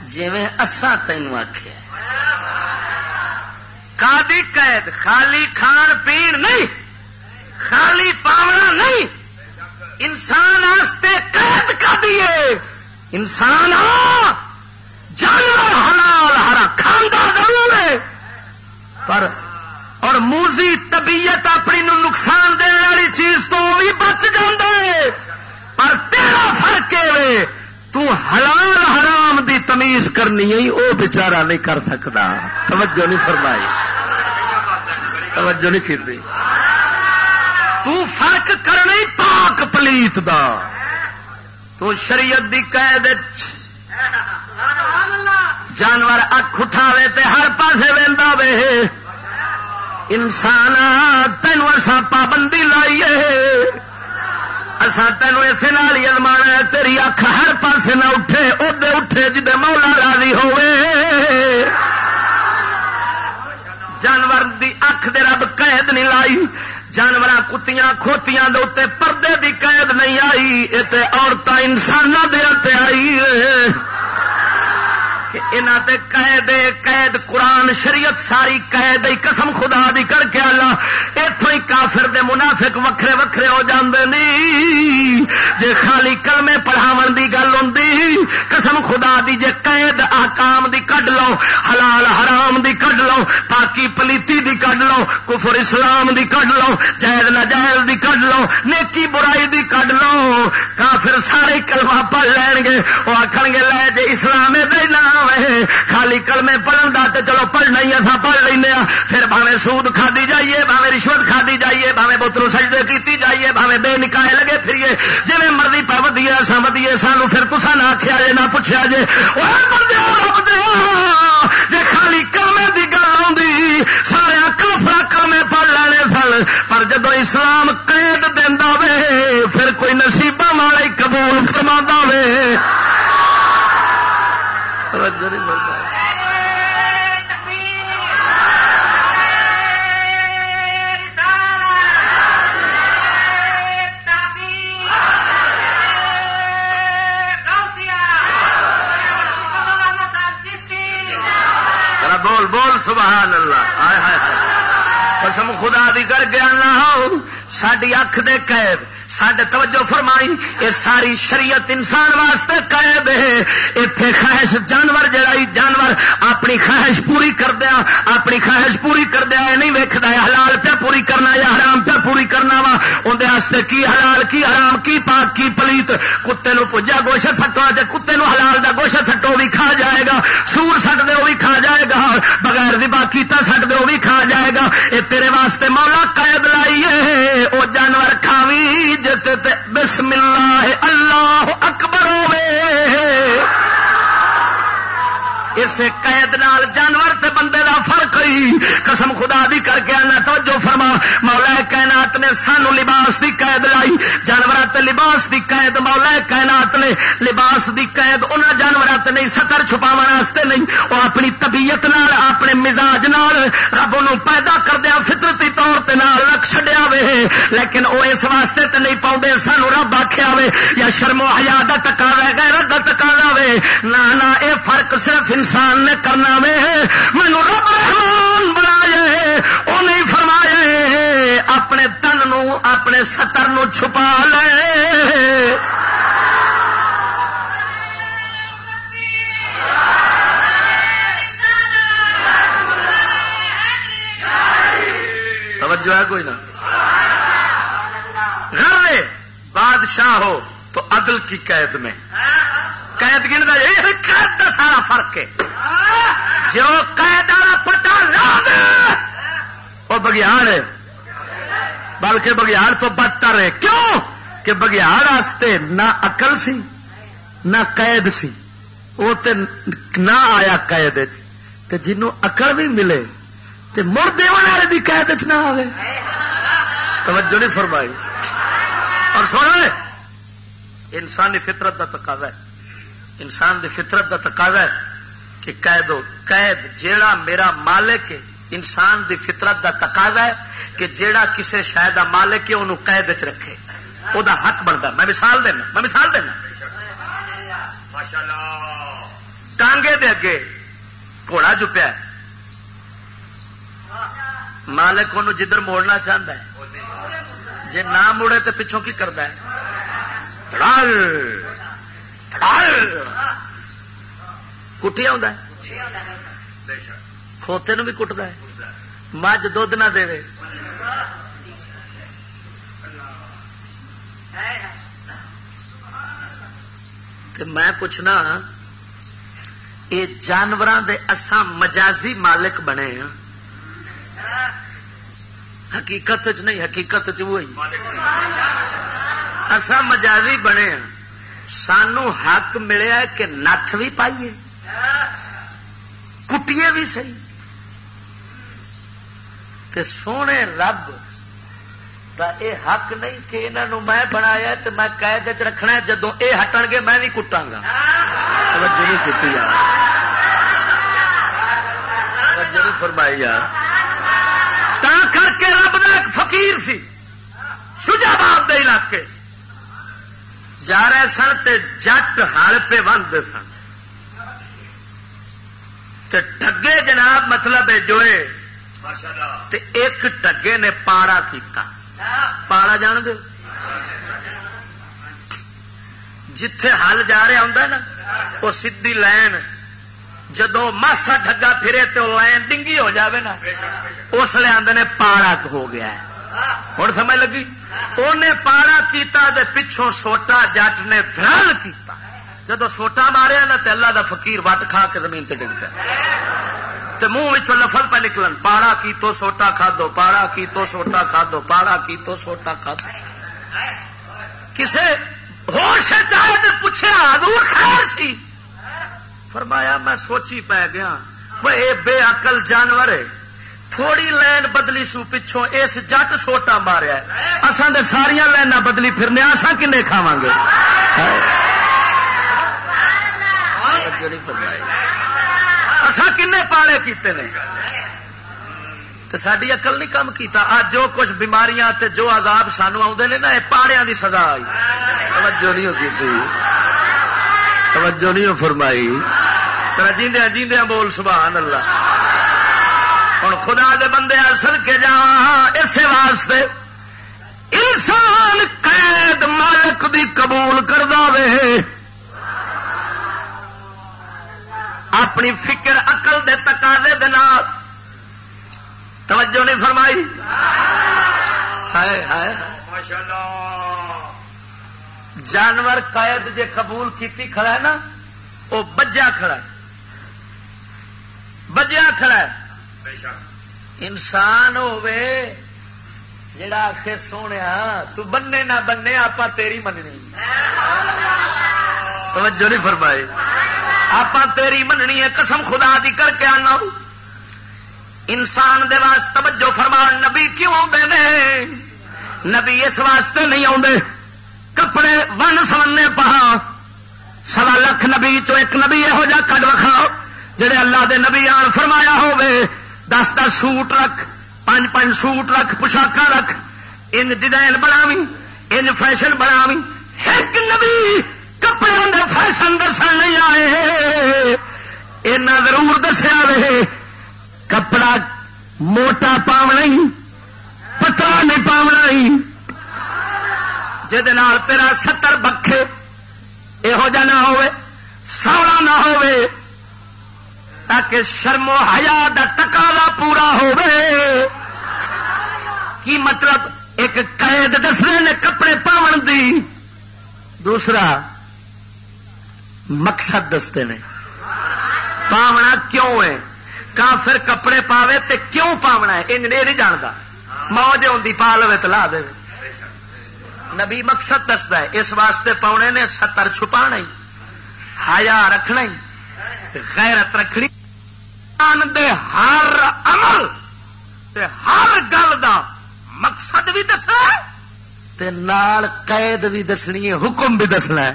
جی اسا تینوں آخیا کادی قید خالی کھان پین نہیں۔ خالی پاونا نہیں، انسان آستے قید کا دیے انسان جانور حلال ہرا کھانا ضرور ہے۔ پر، اور موزی طبیعت اپنی نو نقصان دن والی چیز تو بھی بچ جائے پر تیرا فرق ہے، تو حلال حرام دی تمیز کرنی ہے وہ بچارا نہیں کر سکتا۔ توجہ نہیں فرمائی۔ توجہ نہیں کی تو فرق پاک پلیت دا۔ تو شریعت دی قید جانور اکھ اٹھاوے تے ہر پاسے وہدا وے۔ انسان تینوں اصا پابندی لائیے۔ اصا تینوں اسے نال ہی ازما تیری اکھ ہر پاسے نہ اٹھے ادے اٹھے جدے مولا راضی ہوئے جانور دی اکھ دے رب قید نہیں لائی۔ جانور کتیاں کھوتیاں دے پردے دی قید نہیں آئی یہ عورتیں انسانوں دے آئی۔ تے قید قید قرآن شریعت ساری قید قسم خدا دی کر کے اللہ اتوں ہی کافر دے منافق وکھرے وکھرے ہو جاندے نہیں جے خالی کلمے پڑھاو دی گل ہوں قسم خدا دی جے قید آکام دی کڈ لو، حلال حرام دی کڈ لو، پاکی پلیتی دی کڈ لو، کفر اسلام دی کڈ لو، جائز نجائز دی کڈ لو، نیکی برائی دی کڈ لو۔ کافر سارے کلمہ پڑھ لین گے وہ آخر گے لے جے اسلام دے نام۔ خالی کلمے پڑھن دا تے چلو پڑھنا ہی اصا پڑھ لینا پھر بھاوے سود کھدی جائیے بھاوے رشوت کھدی جائیے بھاوے بوترو سجدے کیتی جائیے بھاوے بے نکاح لگے پھریے جی مرضی پہ ودیے اصا ودیے سانو پھر تسا نہ آخیا جے نہ پوچھا جے جی خالی کلمے کی گل آئی سارے کافر کلمے پڑھ لینے سن پر جب اسلام قید دینا وے پھر کوئی نصیبہ والے قبول فرما وے توجہ نہیں ملتا بول بول، سبحان اللہ۔ قسم خدا دی کر گیا نہ ہو ساری اکھ دے قید۔ سڈے توجہ فرمائی یہ ساری شریعت انسان واسطے قید ہے۔ اتنے خواہش جانور جڑا جانور اپنی خواہش پوری کردیا، اپنی خواہش پوری کردیا یہ نہیں ویکد حلال پہ پوری کرنا یا حرام پہ پوری کرنا وا۔ اندر کی حلال، کی حرام، کی پاک، کی پلیت۔ کتے نو پجا گوشت سٹو کتے نو حلال دا گوشت سٹو بھی کھا جائے گا۔ سور سٹ دے وہ بھی کھا جائے گا۔ بغیر دبا کیتا سٹ دے وہ بھی کھا جائے گا۔ یہ تیرے واسطے مولا قید لائیے وہ جانور کھاوی جتے بسم اللہ اللہ اکبر ہوے اسے قید نال جانور تے بندے دا فرق ہی قسم خدا دی کر کے آنا، توجہ فرما۔ مولا کائنات نے سانو لباس دی قید لائی۔ جانور تے لباس دی قید مولا کائنات نے۔ لباس دی قید انہاں جانور تے نہیں ستر چھپاون واسطے نہیں۔ وہ اپنی طبیعت نال، اپنے مزاج نال رب نو پیدا کردیا فطرتی طور تے نال رکھ چھڈیا وے۔ لیکن او اس واسطے تے نہیں پاؤندے، سانو رب آکھیا وے۔ یا شرم و حیا دا تقاضا غیرت دا تقاضا وے نہ نہ، اے فرق صرف انسان نے کرنا وے مینو رب رحمان بنایا وہ نہیں فرمایا اپنے تن نو اپنے ستر نو چھپا لے۔ توجہ ہے کوئی نہ۔ گھر بادشاہ ہو تو عدل کی قید میں۔ قید گن قید کا سارا فرق ہے۔ جو قید والا پٹا لا دے، وہ بگیاڑ ہے۔ بلکہ بگیاڑ تو بدتر ہے۔ کیوں؟ کہ بگیاڑ واسطے نہ اقل سی، نہ قید سی۔ وہ تے نہ آیا قید تے جنوں اقل بھی ملے، تے مڑ دے والے بھی قید چ نہ آئے توجہ نہیں فرمائی۔ اور سونا انسانی فطرت کا تقاضا ہے۔ انسان دی فطرت دا تقاضا ہے کہ قید قید جیڑا میرا مالک ہے انسان دی فطرت دا تقاضا ہے کہ جیڑا کسے شاید دا مالک ہے انہوں قید چ رکھے۔ وہ حق بنتا میں مثال دینا میں مثال دینا۔ ٹانگے دے اگے گھوڑا چپیا مالک انہوں جدھر موڑنا چاہتا ہے۔ جی نہ مڑے تو پچھوں کی کرتا ہے؟ کٹی آ کھوتے بھی کٹتا ہے۔ مجھ دھد نہ دے میں پوچھنا ہاں، یہ جانوروں کے اسان مجازی مالک بنے ہاں۔ حقیقت چ نہیں، حقیقت چ وہی۔ اسان مجازی بنے ہاں۔ سانو حق ملیا کہ نت بھی پائیے۔ کٹیے بھی سی تے سونے رب اے حق نہیں کہ انہوں میں بنایا تو میں قید رکھنا جدو اے ہٹن گے میں بھی کٹا گا کٹی فرمائی تا کر کے رب کا ایک فقیر سی شجاباد دے علاقے۔ جا رہے سن تے جٹ ہل پہ بنتے سن۔ ٹگے جناب مطلب ہے جو ایک ٹگے نے پاڑا کیتا۔ پاڑا جان دو جتھے ہل جا رہا ہوں نا وہ سیدھی لائن۔ جدو ماسا ڈگا پھرے تو لائن ڈنگی ہو جاوے نا اس لیے آدھے پاڑا ہو گیا ہے۔ ہوں سمجھ لگی؟ انہیں پاڑا کیتا دے پچھوں سوٹا جٹ نے درل کیتا۔ جدو سوٹا ماریا نا تے اللہ دا فقیر وٹ کھا کے زمین تے ڈگ پیا۔ منہ لفظ پہ نکلن، پاڑا کی تو سوٹا کھا دو پاڑا کی تو سوٹا کھا دو پاڑا کی تو سوٹا کھا دو کسے ہوش چاہے پوچھے حضور خیر سی؟ فرمایا، میں سوچی پی گیا۔ وہ بے عقل جانور ہے۔ تھوڑی لائن بدلی سو پچھوں اس جٹ سوٹا ماریا اصل دے ساریا لائن بدلی پھرنے اصا کن کھاوا گے اصا کن پالے کیتے ہیں تو ساری اقل نہیں کم کیتا۔ آج جو کچھ بیماریاں تے جو عذاب سانو آتے ہیں نا یہ پاڑیا کی سزا آئی۔ توجہ نہیں کی توجہ نہیں فرمائی۔ جیندیا جیندیا بول سبحان اللہ۔ ہوں خدا دے بندے سر کے جا اسی واسطے انسان قید مالک دی قبول کر دے اپنی فکر اقل دے تقاضے دے نال۔ توجہ نہیں فرمائی؟ جانور قید جے قبول کیتی کھڑا ہے نا وہ بجا کھڑا ہے۔ بجیا کھڑا ہے۔ انسان ہوے جڑا آخر سونے تو بننے نہ بننے آپ تیری مننی۔ توجہ نہیں فرمائی۔ آپ تیری مننی ہے، قسم خدا دی کر کے آنا۔ انسان دے واسطے توجہ فرمان، نبی کیوں آتے نے؟ نبی اس واسطے نہیں آتے کپڑے ون سمنے پہا سوا لکھ نبی چو ایک نبی یہو جا کڈ وکھاؤ، جڑے اللہ دے نبی آن فرمایا ہوے دس دس سوٹ رکھ پانچ پانچ سوٹ رکھ پوشاکا رکھ۔ ان ڈیزائن بناوی ان فیشن بناوی ایک نبی کپڑے اندر فیشن دس نہیں آئے۔ اینا ضرور دسیا رہے کپڑا موٹا پاونا ہی، پتلا نہیں پاونا ہی۔ تیرا ستر بکھے یہو جہ نہ ہو سوڑا نہ ہو تاکہ شرم و حیا دا تقاضا پورا ہو کی مطلب ایک قید دسنے نے کپڑے پاون دی۔ دوسرا، مقصد دستے نے۔ پاونا کیوں ہے؟ کافر کپڑے پاوے تے کیوں پاونا ہے؟ ان نہیں جانتا موج ہوں پا لو تو لا دے۔ نبی مقصد دستا ہے، اس واسطے پاؤنے نے ستر چھپا نہیں ہایا رکھنا غیرت رکھنی۔ دے ہر عمل تے ہر گل دا مقصد بھی دسنا تے نال قید بھی دسنی ہے، حکم بھی دسنا ہے۔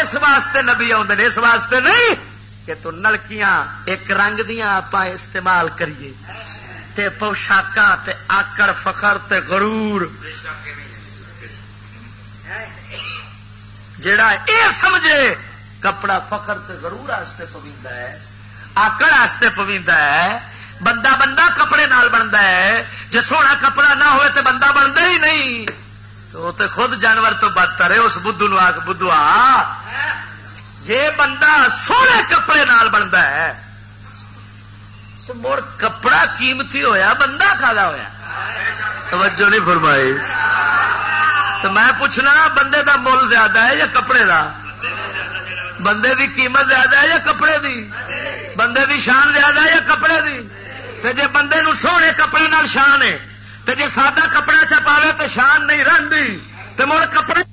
اس واسطے نبی آدھے اس واسطے نہیں کہ تو نلکیاں، ایک رنگ دیا آپ استعمال کریے۔ تے پوشاکاں، تے آکڑ، فخر، تے غرور۔ جڑا اے سمجھے، کپڑا فخر تے ضرور آستے پویندا ہے۔ آکڑ آستے پویندا ہے، بندہ بندہ کپڑے نال بنتا ہے، جے سونا کپڑا نہ ہوئے تے بندہ بنتا ہی نہیں۔ تو تے خود جانور تو بدتر ہے، اس بدھو نو آ بدھو آ۔ جے بندہ سونے کپڑے نال بنتا ہے، تو مڑ کپڑا قیمتی ہویا، بندہ کھالا ہویا۔ توجہ نہیں فرمائی۔ تو میں پوچھنا، بندے دا مول زیادہ ہے یا کپڑے دا؟ بندے دی قیمت زیادہ ہے یا کپڑے دی؟ بندے دی شان زیادہ یا کپڑے دی؟ تے جے بندے نو سونے کپڑے نال شان ہے، تے جے سادہ کپڑا چپاوے تو شان نہیں رہی تو مڑ کپڑے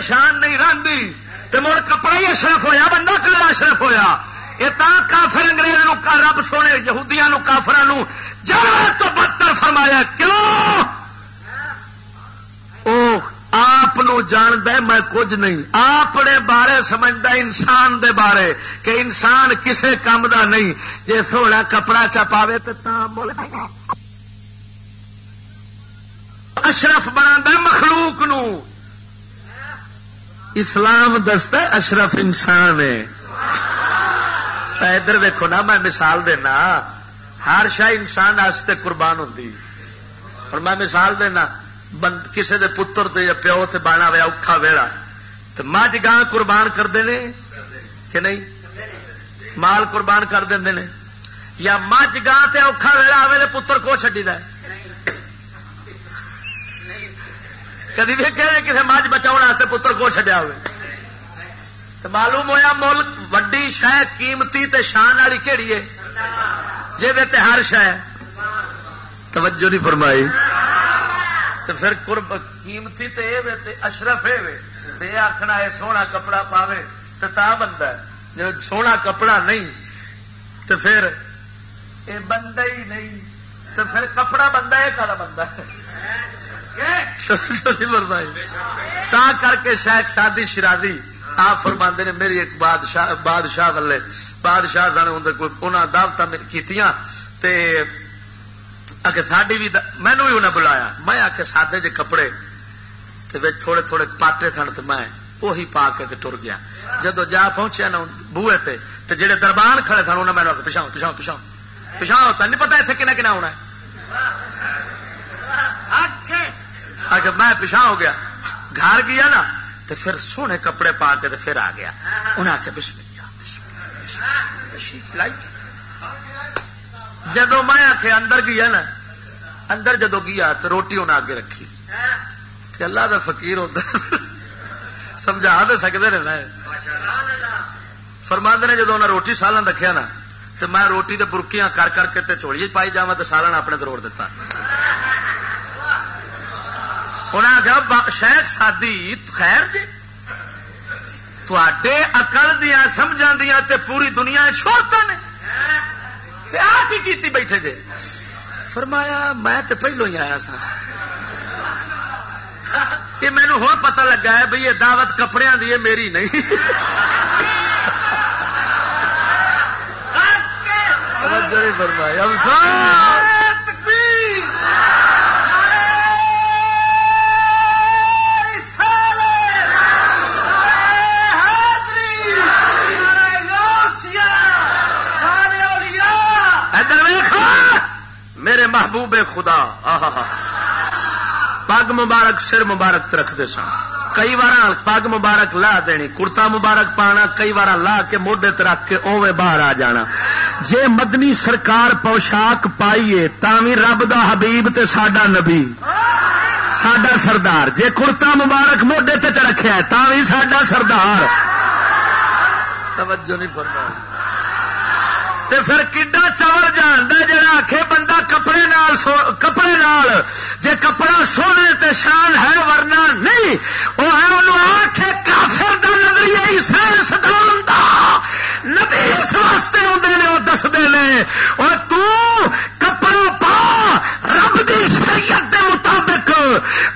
شان نہیں رہی تو مڑ کپڑا ہی اشرف ہویا، بندہ کلا اشرف ہویا۔ یہ تا کافر انگریز رب سونے یہودیاں کافر جانور تو بدتر فرمایا، کیوں؟ او آپ جاند میں کچھ نہیں۔ اپنے بارے سمجھتا انسان دے بارے کہ انسان کسے کام دا نہیں۔ جے تھوڑا کپڑا چپاوے تو اشرف بنا مخلوق نو۔ اسلام دستا اشرف انسان ہے۔ ادھر دیکھو نا، میں مثال دینا۔ ہر شاہ انسان واسطے قربان ہوتی اور میں مثال دینا، بند کسی دے پتر تے یا پیو تے بانا ہوا اوکھا ویڑا۔ تو مجھ جی گاہ قربان کرتے ہیں کہ نہیں؟ مال قربان کر دیں یا مجھ جی گاہ تے اوکھا ویڑا آئے پتر کو چڈی د کدی بھی کسی مجھ بچاؤ پتر کو چڈیا ہوئے؟ تو معلوم ہوا مل وڈی شہ قیمتی تے شان والی کہڑی ہے؟ جی ہر شہ توجہ نہیں فرمائی۔ تو پھر قرب قیمتی تے تے اشرف ہے آخنا ہے سونا کپڑا پاوے تو تا بندہ ہے۔ جب سونا کپڑا نہیں تو پھر یہ بندہ ہی نہیں۔ تو پھر کپڑا بندہ یہ کالا بندہ ہے؟ تا کر کے شیخ سادی شرادی آپ فرما نے میری ایک بادشاہ بادشاہ والے بادشاہ سن اندر کوئی انہیں دعوت کی ساڈی بھی مینو بھی انہیں بلایا۔ میں آ کے سادے جے کپڑے تھوڑے تھوڑے پاٹے سن تو میں وہی پا کے ٹر گیا۔ جدو جا پہنچیا نا بوے تے تے جڑے دربان کھڑے سن انہیں میں پچھاؤ پچھاؤ پچھاؤ۔ پچھاؤ ہوتا نہیں پتا اتنے کنا کنا ہونا میں پچھا ہو گیا، گھر گیا نا، تو پھر سونے کپڑے پا کے پھر آ گیا۔ انہیں آخیا بسم اللہ جدو میں آخیا اندر گیا نا، اندر جدو گیا تو روٹی انہیں آگے رکھی۔ اللہ کا فکیر ہوتا سمجھا تو سکتے رہنا فرماند نے جدو انہیں روٹی سالن رکھیا نا، تو میں روٹی دے برکیاں کر کر کے چوڑی پائی جا تو سالن اپنے دروڑ دیتا انہیں آخیا شیخ سادی، خیر جی تے اقل دیا سمجھا دیا تے پوری دنیا چھوڑتے ہیں آپ ہی کی بیٹھے جے۔ فرمایا، میں تے پہلو ہی آیا سا۔ یہ مینو ہوں پتہ لگا ہے بھائی یہ دعوت کپڑے دی ہے میری نہیں۔ فرمایا افسوس! میرے محبوب خدا پگ مبارک، سر مبارک رکھتے سن کئی بار پگ مبارک لا دینی، کرتا مبارک پانا، کئی بار لا کے موڈے رکھ کے اوے باہر آ جانا۔ جے مدنی سرکار پوشاک پائیے، تاوی رب دا حبیب تے ساڈا نبی۔ ساڈا سردار۔ جے کرتا مبارک موڈے تے چ رکھا ہے، تاوی ساڈا سردار۔ توجہ نہیں فرمائی۔ تے پھر کڈا چور جانا جا آخے بندہ کپڑے نال سو کپڑے نال، جے کپڑا سونے تے شان ہے ورنہ نہیں وہ ہے انہوں آخے کافر دا نظریہ ہی سائنس دا نبی اس واسطے آدھے نے وہ دستے نے اور تو کپڑا پا، رب دی شریعت دے مطابق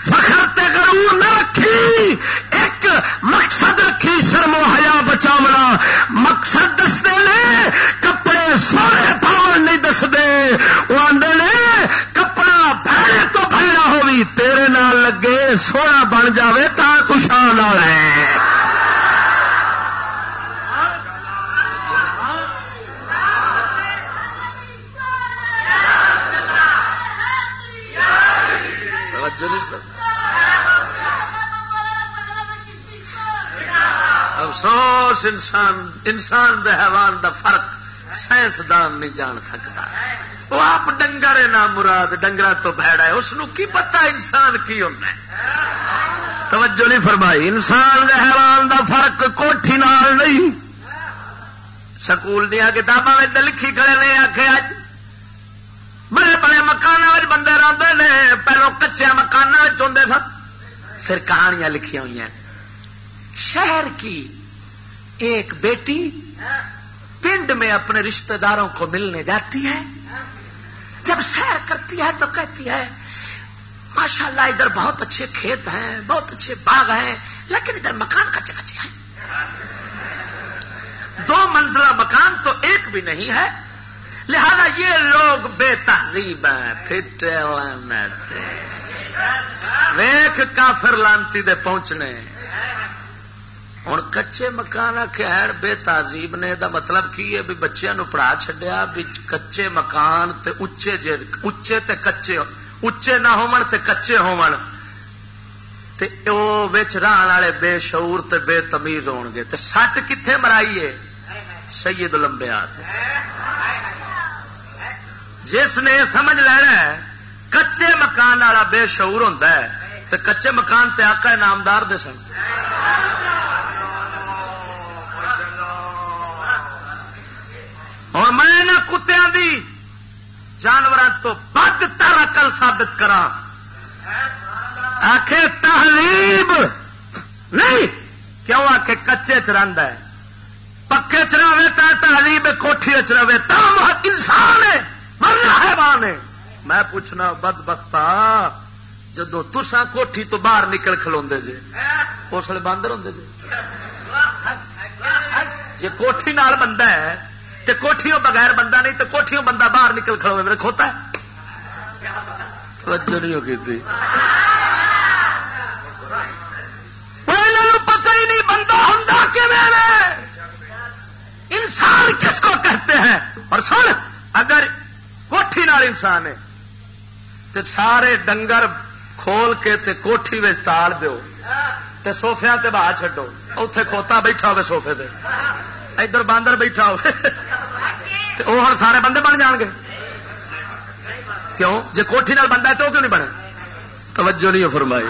فخر تے غرور نہ رکھی، ایک مقصد رکھی، شرم و حیا بچاونا۔ مقصد دستے نے سونے پاؤن نہیں دستے۔ وہ آدھے نے کپڑا بھڑے تو بھڑا ہوگی تیرے نال لگے سونا بن جاوے تا تو شان ہے۔ افسوس، انسان انسان دے حیوان دا فرق۔ سائنسدان نہیں جان سکتا۔ وہ آپ ڈنگر نہ مراد ڈنگر تو بھڑا ہے۔ اس کی پتا انسان کی ہونا توجہ نہیں فرمائی۔ انسان دے حیوان دا فرق کوٹھی نال نہیں۔ سکول دیا کتاباں میں لکھی کھڑے نے آخے اج بڑے بڑے مکان بندے رہتے ہیں پہلو کچے مکان ہوں سن۔ پھر کہانیاں لکھی ہوئی ہیں۔ شہر کی ایک بیٹی پنڈ میں اپنے رشتہ داروں کو ملنے جاتی ہے۔ جب سیر کرتی ہے تو کہتی ہے ماشاء اللہ ادھر بہت اچھے کھیت ہیں، بہت اچھے باغ ہیں، لیکن ادھر مکان کچے کچے ہیں۔ دو منزلہ مکان تو ایک بھی نہیں ہے، لہذا یہ لوگ بے تہذیب ہیں فٹ ویخ کافر لانتی دے پہنچنے۔ ہوں کچے مکان خیر بے تہذیب نے دا مطلب کی ہے بھی بچیاں نو پڑھا چڈیا بھی کچے مکان تے اچے جے اچے تے کچے اچے نہ ہون تے کچے ہون تے او وچ رہن والے بے شعور تے بے تمیز ہون گے تے سٹ کتھے مرائی ہے سید لمبیات جس نے سمجھ لینا ہے کچے مکان والا بے شعور ہوتا ہے تو کچے مکان تے آقا نامدار دے سن اور میں کتیا دی جانوروں تو بد تر اقل ثابت کرا آخ تحلیب نہیں، کیوں آ کے کچے چرد ہے؟ پکے چراوے تا تحلیب کوٹھی چراوے تم انسان ہے، مرنا ہے ہے۔ میں پوچھنا بد بختا جدو تسا کوٹھی تو باہر نکل کھلو جی اس لیے باندر ہوں جی جی کوٹھی نال بندہ ہے تو کوٹھیوں بغیر بندہ نہیں تو کوٹھیوں بندہ باہر نکل کھلو میرے کھوتا ہے؟ نہیں پتہ ہی نہیں بندہ ہوں انسان کس کو کہتے ہیں؟ اور سن، اگر کوٹھی نال انسان ہے تو سارے ڈنگر کھول کے تے کوٹھی میں تال دو تے سوفیا تے باہر چڈو اتے کھوتا بیٹھا ہوے سوفے تے۔ ادھر باندر بیٹھا ہو سارے بندے بن جان گے۔ کیوں؟ جی کوٹھی نال بندہ ہے تو کیوں نہیں بنے؟ توجہ نہیں فرمائی۔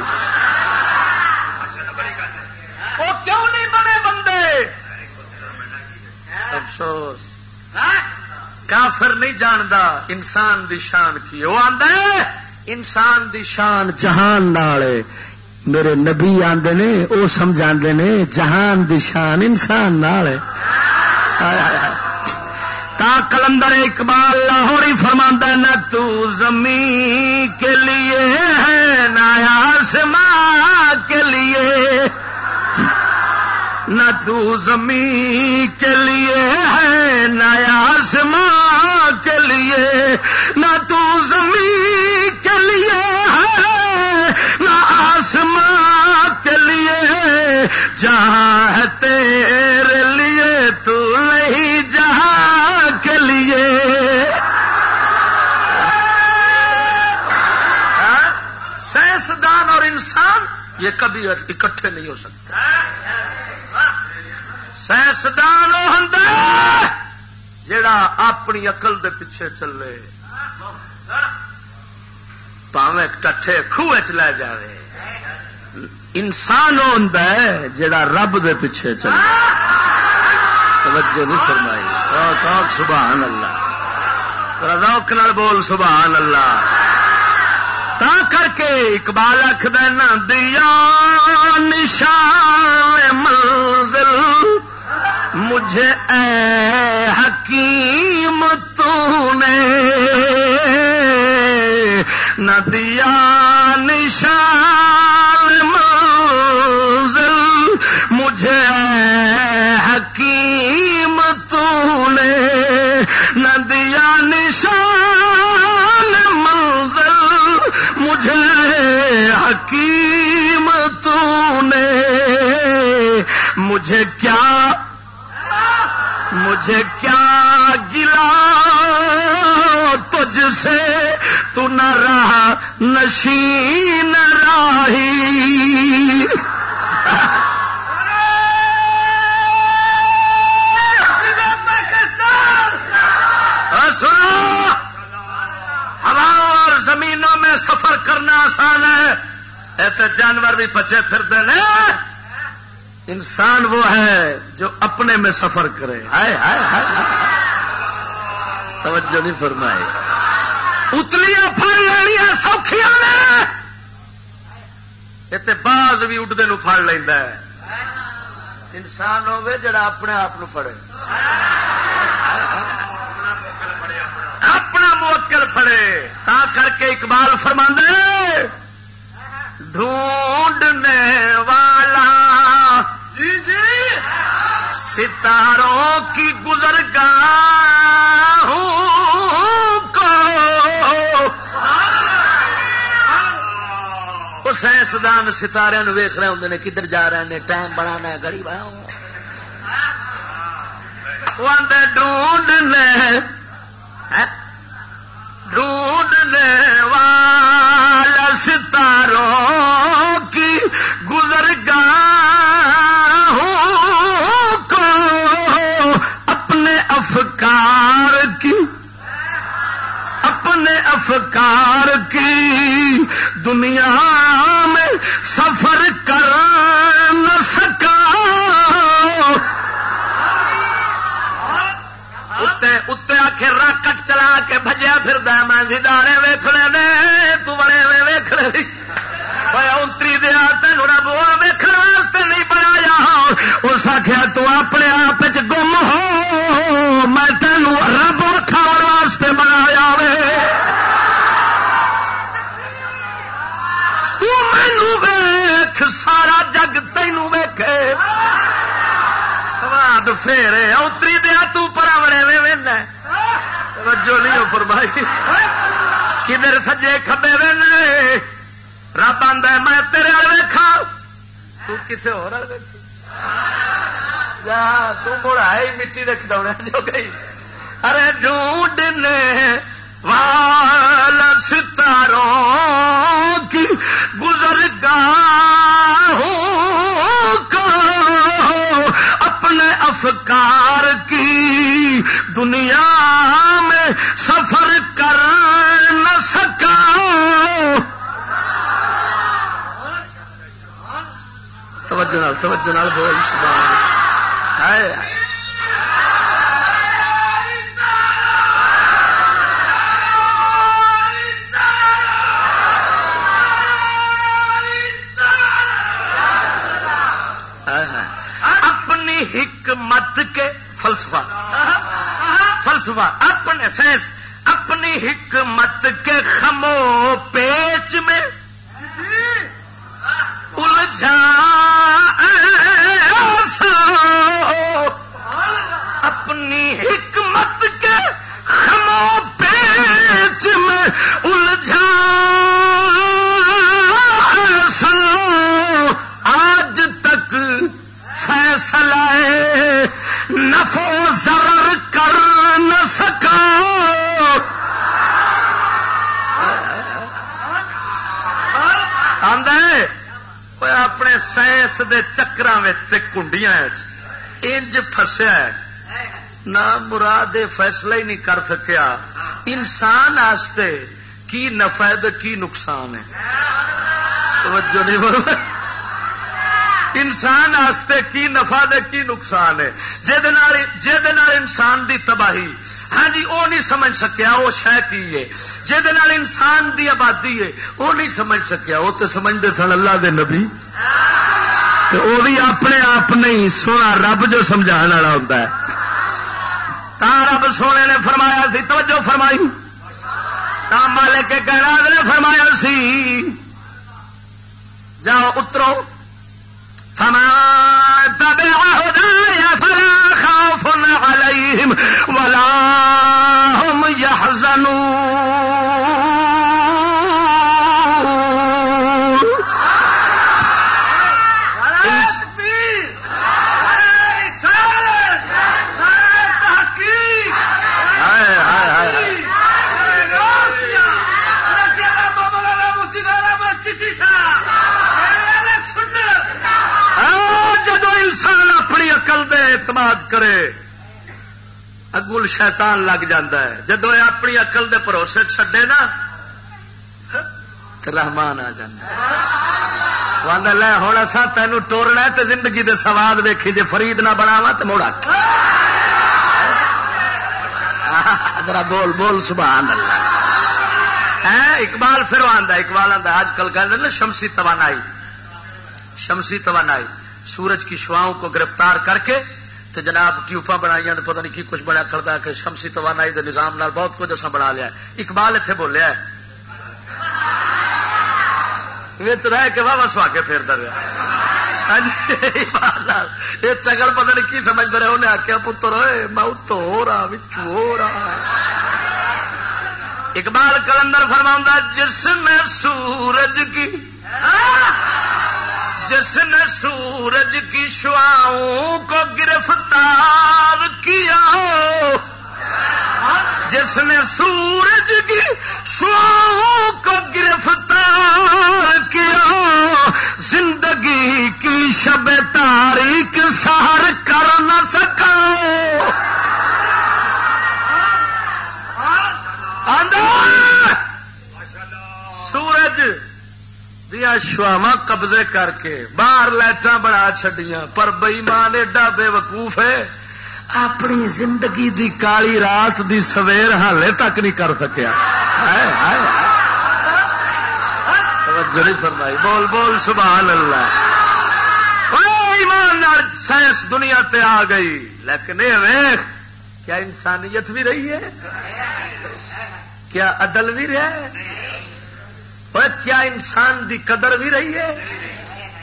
وہ کیوں نہیں بنے بندے؟ افسوس۔ کافر نہیں جانتا انسان دی شان کی۔ وہ آدھا انسان دی شان جہان نال میرے نبی آدھے نے وہ سمجھا نے، جہان دی شان انسان نال تا کلندر اقبال لاہور ہی فرما نہ تو زمین کے لیے ہے، نہ آسماں کے لیے۔ نہ تو زمین کے لیے ہے، نہ آسماں کے لیے۔ نہ تو زمین کے لیے ہے جہاں ہے تیرے لیے تو نہیں جہاں کے لیے۔ ہاں؟ سائنسدان اور انسان یہ کبھی اکٹھے نہیں ہو سکتے۔ سائنسدان جڑا اپنی اقل دے پیچھے چلے۔ پاوے کٹھے خوہ چ لے جائے انسان ہوتا ہے جڑا رب دے پیچھے چلے۔ توجہ نہیں فرمائی۔ سبحان اللہ۔ روک نال بول، سبحان اللہ۔ تا کر کے اقبال اکھ دینا دیا نشان منزل، مجھے اے حکیم تو نے نہ دیا نشان مجھے حکیم تو نے نہ دیا نشان منزل، مجھے حکیم تو نے مجھے کیا مجھے کیا گلا؟ تجھ سے تو نہ رہا نشین راہی۔ سنو! ہوا اور زمینوں میں سفر کرنا آسان ہے۔ ایسے جانور بھی پچے پھرتے ہیں۔ انسان وہ ہے جو اپنے میں سفر کرے۔ ہائے ہائے ہائے توجہ نہیں فرمائے اتلیاں پھڑ لینیا سوکھیاں نے۔ یہ باز بھی اڈتے پڑ لینا انسان ہوے جڑا اپنے آپ پڑے پڑے۔ تا کر کے اقبال فرما ڈھونڈنے والا۔ جی جی۔ ستاروں کی گزر گا سائنسدان ستارے ویخ رہے ہوں نے کدھر جا رہے ہیں ٹائم بنا گڑی ڈھونڈنے ڈھونڈنے۔ ستاروں کی گزر گا افکار کی، اپنے افکار کی دنیا میں سفر کر نہ سکا۔ اتنے آخر راکٹ چلا کے بجیا پھر میں سدارے ویخنے نے تڑے میں ویخنے اتری دیا تین رب ویکن واسطے نہیں بنایا اس آخیا تو اپنے آپ گم ہو میں تینوں رب وکھاؤ واسطے بنایا وے سارا جگ تینوں ویکھے سواد پھیرے اتری دیا ترا بڑے وے توجہ نہیں فرمائی کدھر سجے کبے وے رب آدھا میں تیرے ویکھا تو کسے ہو تڑا ہی مٹی رکھ دوڑا جو گئی۔ ارے ڈھونڈنے والا ستاروں کی گزر گا اپنے افکار کی دنیا میں سفر کر نہ سکا۔ توجہ توجہ بول سبحان حکمت کے فلسفہ۔ فلسفہ، اپنے سینس اپنی حکمت کے خمو پیچ میں۔ الجھا اپنی حکمت کے خمو پیچ میں۔ الجھا آج تک فیصلہ نفو ضرر کر نہ سکا۔ اپنے سائنس دے چکر کنڈیاں انج فسیا نہ مراد فیصلہ ہی نہیں کر سکیا۔ انسان آستے کی نفع کی نقصان ہے۔ توجہ نہیں بول انسان آستے کی نفع دے کی نقصان ہے۔ جہد انسان دی تباہی۔ ہاں جی وہ نہیں سمجھ سکیا وہ شہ کی ہے۔ جہد انسان دی آبادی ہے وہ نہیں سمجھ سکیا۔ وہ تو سمجھتے سن اللہ دے نبی۔ تو وہ بھی اپنے آپ نہیں، سونا رب جو سمجھا والا ہوتا ہے۔ تا رب سونے نے فرمایا سی، توجہ فرمائی۔ تا مالک کے نے فرمایا سی۔ جاؤ، اترو۔ تبع فلا خوف عليهم ولا هم يحزنون اعتماد کرے اگل شیطان لگ جاتا ہے۔ جدو اپنی اقل دے بھروسے چھڈے نا، تو رحمان آ جا لے ہوں اصا تین ٹورنا تو زندگی دے سواد ویکھی جی فرید نہ بناوا تو موڑا ذرا بول بول، سبحان اللہ۔ اقبال پھر آتا اقبال آتا اج کل کہ شمسی توانائی۔ شمسی توانائی۔ سورج کی شواؤں کو گرفتار کر کے تو جناب ٹیوپا بنائی تو پتہ نہیں کی کچھ بڑا کرتا کہ شمسی توانائی کے نظام نال بہت کچھ اصا بنا لیا اقبال اتنے بولیا رہ کے واہ سوا کے پھرتا رہا یہ چگل پتہ نہیں کی سمجھ رہے، انہیں آخیا پتر میں اتو ہو رہا بچو ہو رہا۔ اقبال کلندر فرما جس نے سورج کی جس نے سورج کی شعاؤں کو گرفتار کیا جس نے سورج کی شعاؤں کو گرفتار کیا زندگی کی شب تاریخ سہر کر نہ سکا سورج دیا شواوا قبضے کر کے باہر لائٹاں بنا چڈیاں پر بئیمان ایڈا بے وقوف ہے۔ اپنی زندگی دی کالی رات دی سویر حالے تک نہیں کر سکیا۔ فرمائی۔ بول بول، سبحان اللہ۔ ایمان سائنس دنیا تے آ گئی۔ لیکن یہ ویخ کیا انسانیت بھی رہی ہے؟ کیا عدل بھی رہا ہے؟ کیا انسان دی قدر بھی رہی ہے۔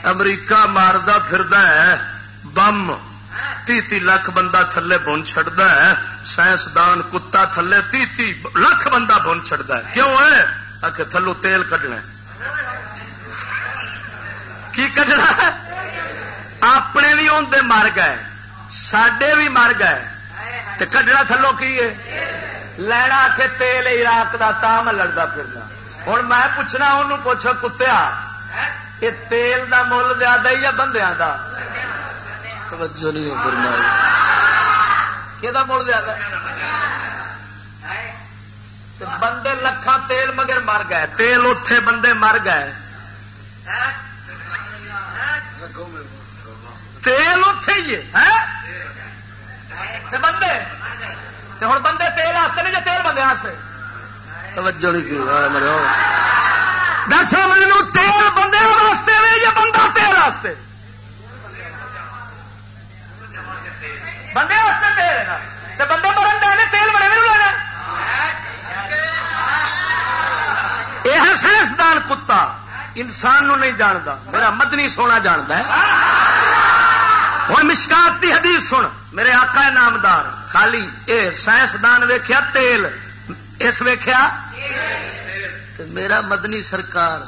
امریکہ ماردا فرد ہے، بم تی تی لاکھ بندہ تھلے بن چڑتا ہے۔ سائنسدان کتا تھلے تی تی لاکھ بندہ بن چڑتا ہے۔ کیوں ہے؟ آ تھلو تیل کڈنا کی کڈنا اپنے بھی آدھے مر گئے سڈے بھی مر گئے۔ کڈنا تھلو کی ہے؟ لینا کے تیل عراق کا تام لگتا پھرنا ہوں میں پوچھنا انہوں پوچھو کتیا یہ تیل دا مل زیادہ یا بندیا کا مل زیادہ بندے لکھان تیل مگر مر گئے تیل اتے بندے مر گئے تیل اتے ہی بندے ہوں بندے تیل واسطے نہیں تیل بندے توجہ نہیں دسو مجھے تیل بندے واسطے یا بندہ تیل واسطے؟ بندے واسطے تیل بندے مرن دے تیل بڑے نہیں لینا۔ یہ ہے سائنسدان کتا، انسان نو نہیں جانتا میرا مدنی سونا جانتا ہے۔ ہوں مشکات کی حدیث سن۔ میرے آقا ہے نامدار خالی، اے سائنسدان ویخیا تیل۔ اس ویخیا تے میرا مدنی سرکار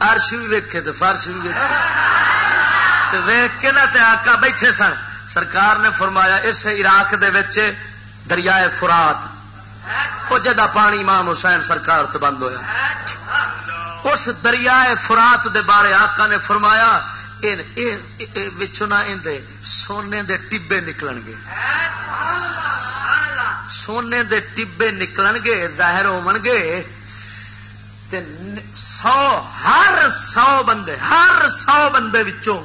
ارش بھی ویکھے تو فرش بھی ویکھے۔ ویخ کے نا آقا بیٹھے سن۔ سرکار نے فرمایا اس عراق دے دریائے فرات۔ وہ جدا پانی امام حسین سرکار تو بند ہویا۔ اس دریائے فرات دے بارے آقا نے فرمایا سونے دے ٹبے نکل گے۔ سونے دے ٹبے نکل گے، ظاہر ہو گے۔ سو، ہر سو بندے، ہر سو بندے وچوں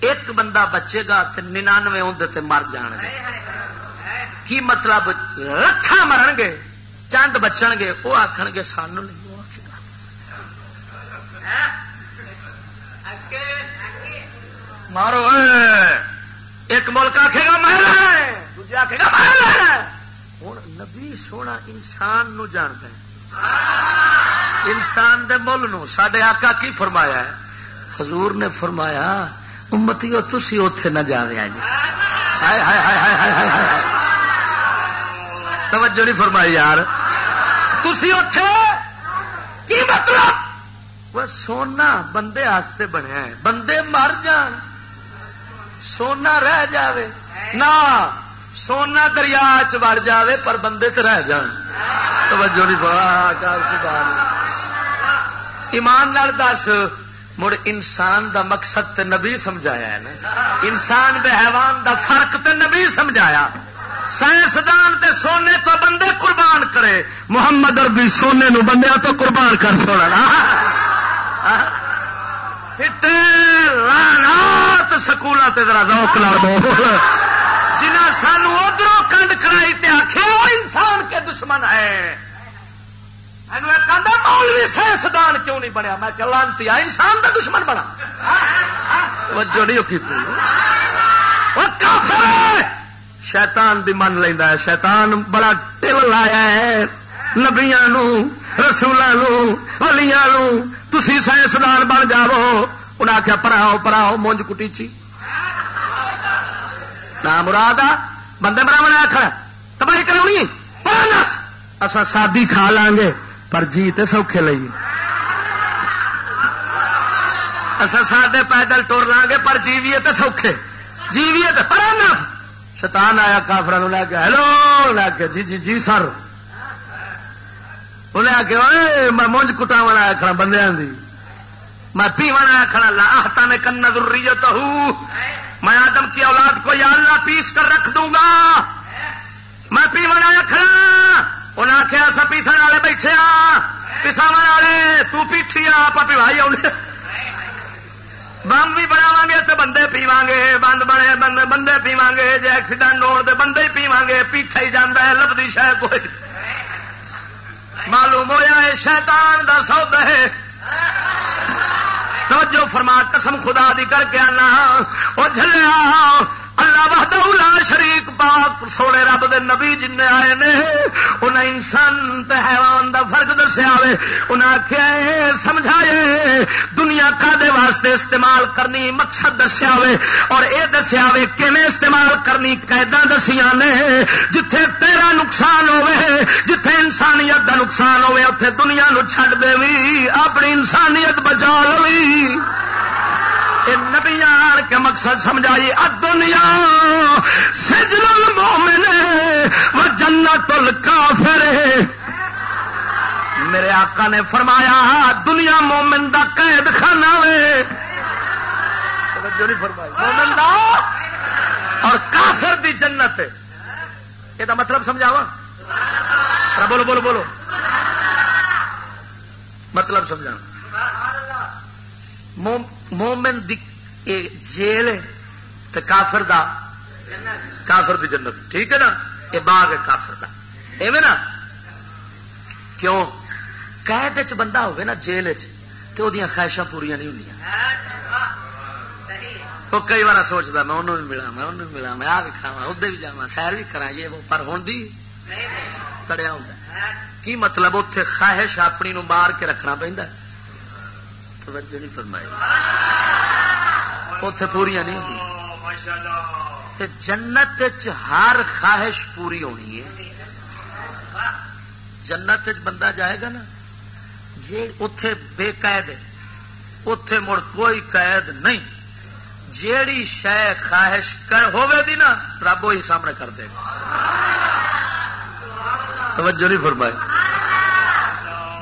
ایک بندہ بچے گا ننانوے اندر مر جان گے۔ کی مطلب؟ لکھا مرن گے، چند بچن گے وہ آخ گے، سانو نہیں مارو ایک ملک آخے گا میں لینا دوجا لینا ہوں نبی سونا انسان نو جانتا ہے۔ انسان دے مل نو۔ سڈے آقا کی فرمایا ہے؟ حضور نے فرمایا امتی تھی اتے نہ جاوے جی توجہ نہیں فرمائی یار۔ تھی اتے کی مطلب؟ وہ سونا بندے آستے بنیا ہے۔ بندے مر جان سونا رہ جاوے۔ نہ۔ سونا دریا چڑ جاوے پر بندے تو رہ جان۔ توجہ نہیں ایمان نال دس، مڑ انسان دا مقصد تے نبی سمجھایا ہے نا۔ انسان دے حیوان دا فرق تے نبی سمجھایا۔ سائنسدان تے سونے تو بندے قربان کرے۔ محمد اربی سونے نو بندے تو قربان کر چھوڑنا لانات سکول ذرا روک لڑ لا جنہ سانو ادھر کنڈ کرائی تے آخر وہ انسان کے دشمن ہے، مولوی سائنسدان کیوں نہیں بنیا؟ میں لانتی انسان کا دشمن بنا۔ شیطان بھی من لینا ہے۔ شیطان بڑا ٹل لایا ہے۔ نبیا رسولوں ولیاں تھی سائنسدان بن جاؤ۔ انہیں آخیا پراؤ پراؤ مونج کٹی چی نہ مراد آ، بندے برا بنا کھڑا۔ تباہی کرونی اصا سادی کھا لیں گے، پر جی تو سوکھے لئیے۔ اصل سادے پیدل ٹور لیں گے، پر جیویے تو سوکھے۔ جیویے تو پر شیطان آیا کافر لے کے، ہیلو، لے کے جی جی جی سر۔ انہیں آخیا میں مونج کٹا آیا کھڑا بندے دی۔ میں پیون آیا کھڑا لاہتا نے کن ضروریت ہوں میں آدم کی اولاد کو یا اللہ پیس کر رکھ دوں گا۔ میں پیون آیا کھڑا۔ انہیں آخیا سا پیسن والے بیٹھے ہاں۔ آ پساو والے، تو پیٹھی ہاں، آپ پیوائی آنے بم بھی بناو گے تو بندے پیوا گے بند بنے بندے بندے پیوا گے جی ایکسیڈنٹ ہو بندے ہی پیوا گے پیٹھا ہی جانا ہے لبھی شاید کوئی۔ معلوم ہوا ہے، شیطان دا سودا ہے۔ توجہ جو فرما قسم خدا دی کر کے آنا وہ جلیا اللہ وحدہ لا شریک، پاک، سونے رب دے نبی جن آئے نے، انہیں انسان تے حیوان دا فرق دسیا وے۔ انہیں آخیا سمجھائے دنیا کا دے واسطے استعمال کرنی مقصد دسیا وے۔ اور اے دسیا وے، کیویں استعمال کرنی قیدا دسیاں نے؟ جتھے تیرا نقصان ہوے جتھے انسانیت دا نقصان ہوے اوتھے دنیا نو چھڈ دے وی، اپنی انسانیت بچا لوی نبی آن کے مقصد سمجھائی دنیا سجل المومن و جنت الکافر میرے آقا نے فرمایا، دنیا مومن دا قید خانہ وے مومن دا اور کافر دی جنت یہ مطلب سمجھاوا بولو بولو بولو۔ مطلب سمجھا مومن دی جیل تے کافر دا کافر دی جنت، ٹھیک ہے نا؟ یہ باغ ہے کافر دا۔ ایویں نا؟ کیوں؟ قید چ بندہ ہوگا نا جیل تو خواہشاں پوریا نہیں ہوں وہ کئی بار سوچتا میں انہوں بھی ملا میں انہوں بھی ملا میں آ بھی کھاوا ادھر بھی جا سیر بھی کرا یہ وہ پر ہوں تڑیا ہوں کی مطلب؟ اتنے خواہش اپنی نو مار کے رکھنا پہنتا توجہ نہیں فرمائی۔ اتے پوریا نہیں ہوتی جنت ہر خواہش پوری ہونی ہے۔ جنت بندہ جائے گا نا جی اتے بے قید اتے مڑ کوئی قید نہیں۔ جیڑی شہ خواہش ہوے بھی نا، رب وہی سامنے کر دے گا۔ توجہ نہیں فرمائی۔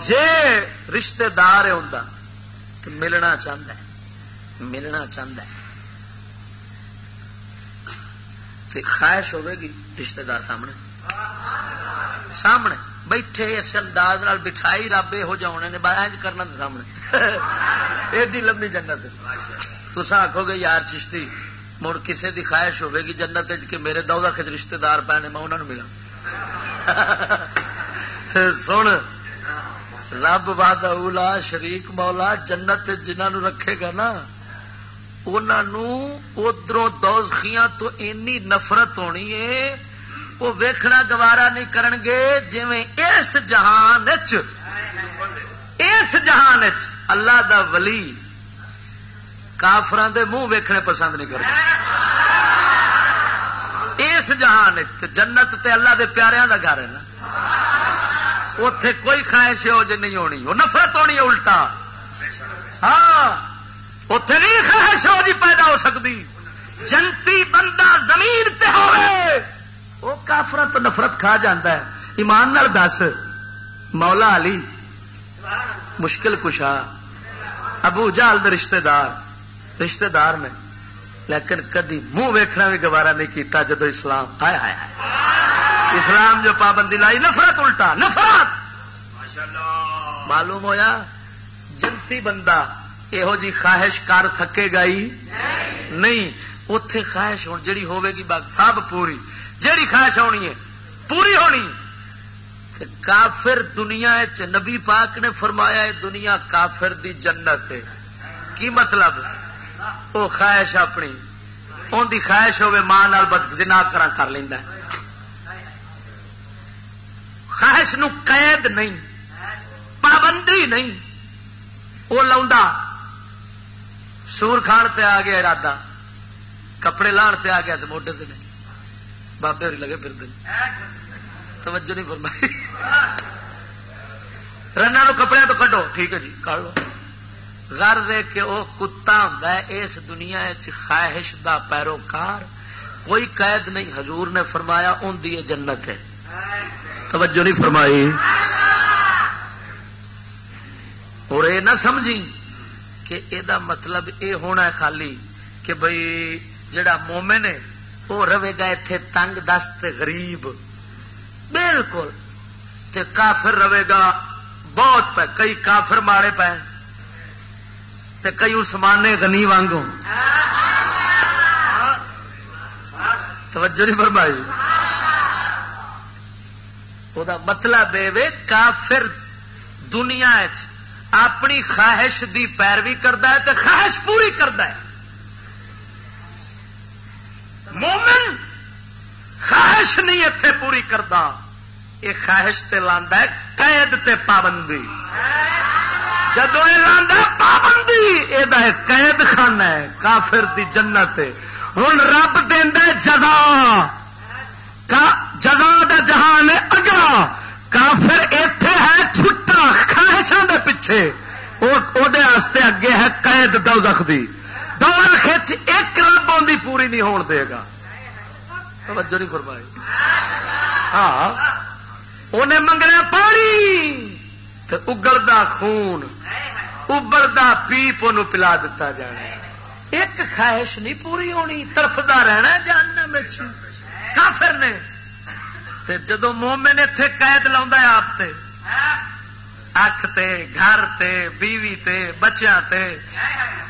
جے رشتے دار ہوں تو ملنا چاہتا ہے۔ ملنا چاہتا ہے۔ تو خواہش ہوے گی رشتے دار سامنے۔ سامنے۔ بیٹھے اس انداز بٹھائی رب یہ جانے نے باج کرنا سامنے۔ ایڈی لمبی جنت تصا آخو گے یار چشتی، مڑ کسی کی خواہش ہوے گی جنت کہ میرے دو کچھ رشتے دار پے میں انہوں نے ملا سن۔ رب باد اولا شریک مولا جنت جنہوں رکھے گا نا ادھر دوزخیاں تو اینی نفرت ہونی ہے۔ وہ ویکھنا گوارا نہیں کرن گے جی اس جہان اس جہان اللہ دا ولی کافران دے منہ ویکھنے پسند نہیں کرتے اس جہان جنت تے اللہ دے پیاریاں دا گھر ہے نا۔ اتے کوئی خواہش ہو جی نہیں ہونی۔ وہ نفرت ہونی ہے الٹا۔ ہاں اتے نہیں خواہش ہو جی پیدا ہو سکتی۔ جنتی بندہ زمین تے ہوئے وہ کافر تو نفرت کھا جاتا ہے۔ ایمان نال دس، مولا علی مشکل کشا، ابو جال رشتے دار رشتے دار نے لیکن کدی منہ ویکھنا بھی گوارا نہیں کیتا جدو اسلام آیا آیا۔ اسلام جو پابندی لائی نفرت الٹا نفرت! معلوم ہویا؟ جنتی بندہ یہو جی خواہش کر سکے گا ہی نہیں۔ اتے خواہش ہو جڑی ہوے گی سب پوری۔ جیڑی خواہش ہونی ہے پوری ہونی۔ کافر دنیا نبی پاک نے فرمایا ہے دنیا کافر دی جنت ہے۔ کی مطلب؟ وہ خواہش اپنی۔ ان دی خواہش ہوے ماں بد جنا کر لینا خواہش نو قید نہیں، پابندی نہیں۔ وہ لا سور کھان تے آ گیا ارادہ، کپڑے لان تے آ گیا تو موڈے تے بابے ہوئی لگے پھر توجہ نہیں فرمائی۔ رنا کپڑے تو کڈو، ٹھیک ہے جی کر لو۔ گھر دے کے وہ کتا ہوں اس دنیا خواہش دا پیروکار، کوئی قید نہیں۔ حضور نے فرمایا ان دی جنت ہے۔ توجہ نہیں فرمائی۔ اور یہ نہ سمجھی کہ یہ مطلب یہ ہونا ہے خالی کہ بھائی جڑا مومن ہے، وہ رہے گا اتے تنگ دست غریب۔ بالکل۔ تے کافر رہے گا بہت پہ کئی کافر مارے پے۔ تے کئی اسمانے گنی وانگوں۔ توجہ نہیں فرمائی۔ وہ مطلب یہ کافر دنیا اپنی خواہش دی پیروی کرتا ہے تو خواہش پوری کرتا ہے مومن خواہش نہیں اتے پوری کرتا یہ خواہش تے لاندہ ہے قید تے پابندی جدو یہ لاندہ پابندی یہ قید خانہ ہے کافر دی جنت ہوں رب دینا جزا کا جزا دا جہان اگلا۔ کافر اتے ہے چھٹا خواہشوں دے پیچھے۔ وہ اگے ہے قید دوزخ دی۔ دوزخ ایک رب آدھی پوری نہیں ہون دے گا۔ توجہ نہیں فرمائی۔ ہاں انہیں منگنا پانی۔ تو اگلتا خون ابلتا پیپ ان پلا دتا جانا۔ ایک خواہش نہیں پوری ہونی طرفدا رہنا جاننا میں کافر نے۔ جدو مومن اتے قید لا آپ تے، اکھ تے، گھر تے، بیوی تے بچیا تے،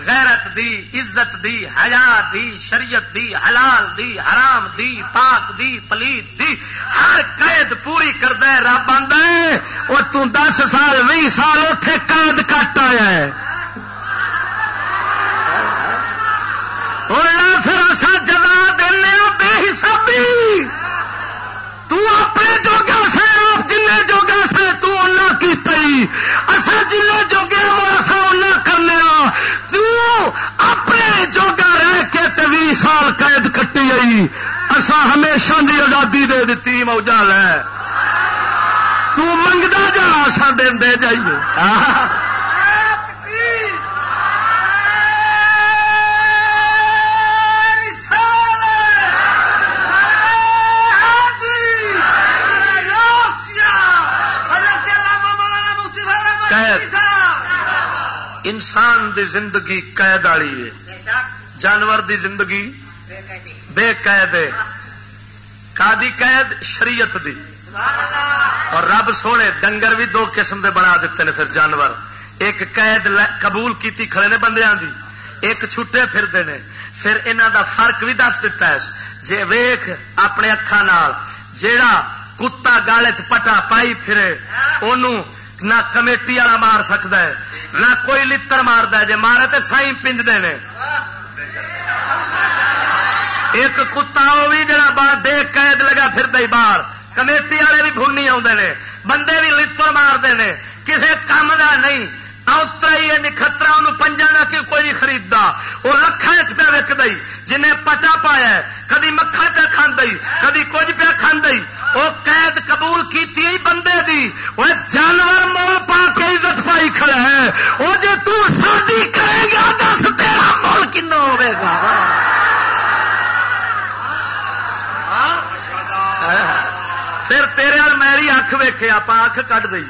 غیرت دی، عزت دی، حیا دی، شریعت دی، حلال دی، حرام دی، پاک دی، پلیت دی، ہر قید پوری کرد رب آدھا وہ تس سال بھی سال اتے قید کٹ آیا ہے۔ پھر اصا جگہ دینا بے حسابی۔ تو اپنے جوگا سے آپ جن جوگا سے تو کی اصا جن جوگے وہ اصا کرنے ہاں۔ تو اپنے جوگا رہ کے بھی سال قید کٹی آئی۔ اصا ہمیشہ دی آزادی دے دیتی موجہ لے۔ تو منگتا جا اصا دے جائیے۔ انسان دی زندگی قید والی ہے۔ جانور دی زندگی بے قید ہے۔ دی قید شریعت دی۔ اور رب سونے ڈنگر بھی دو قسم دے بنا دیتے ہیں پھر جانور۔ ایک قید قبول کیتی کھڑے نے بندیاں دی۔ ایک چھٹے پھرتے ہیں پھر انہوں دا فرق بھی دس دیتا ہے۔ جے ویخ اپنے اکھان جیڑا کتا گالے چ پٹا پائی پھرے انہوں نہ کمیٹی والا مار سکتا ہے۔ نہ کوئی لڑ مار جی مارے تو سائی پنجتے ہیں ایک کتا وہ بھی جڑا باہر بے قید لگا پھر باہر۔ کمیٹی والے بھی گھنی آتے بندے بھی لڑ مارتے ہیں کسی کام کا نہیں۔ اوترا ہی نکھترا انہوں پنجا نہ کہ کوئی نہیں خریدتا۔ وہ لکھان چ پہ وک دئی جنہیں پٹا پایا کدی مکھن پہ کھان دئی کدی کچھ پہ کھان دئی وہ قید قبول کی بندے دی۔ وہ جانور مول پا کے عزت پائی کھڑا ہے۔ وہ جی تھی کرے گا دس تیرا مول کن ہوگا پھر تیرے اور میری اکھ ویکے آپ اکھ کٹ دئی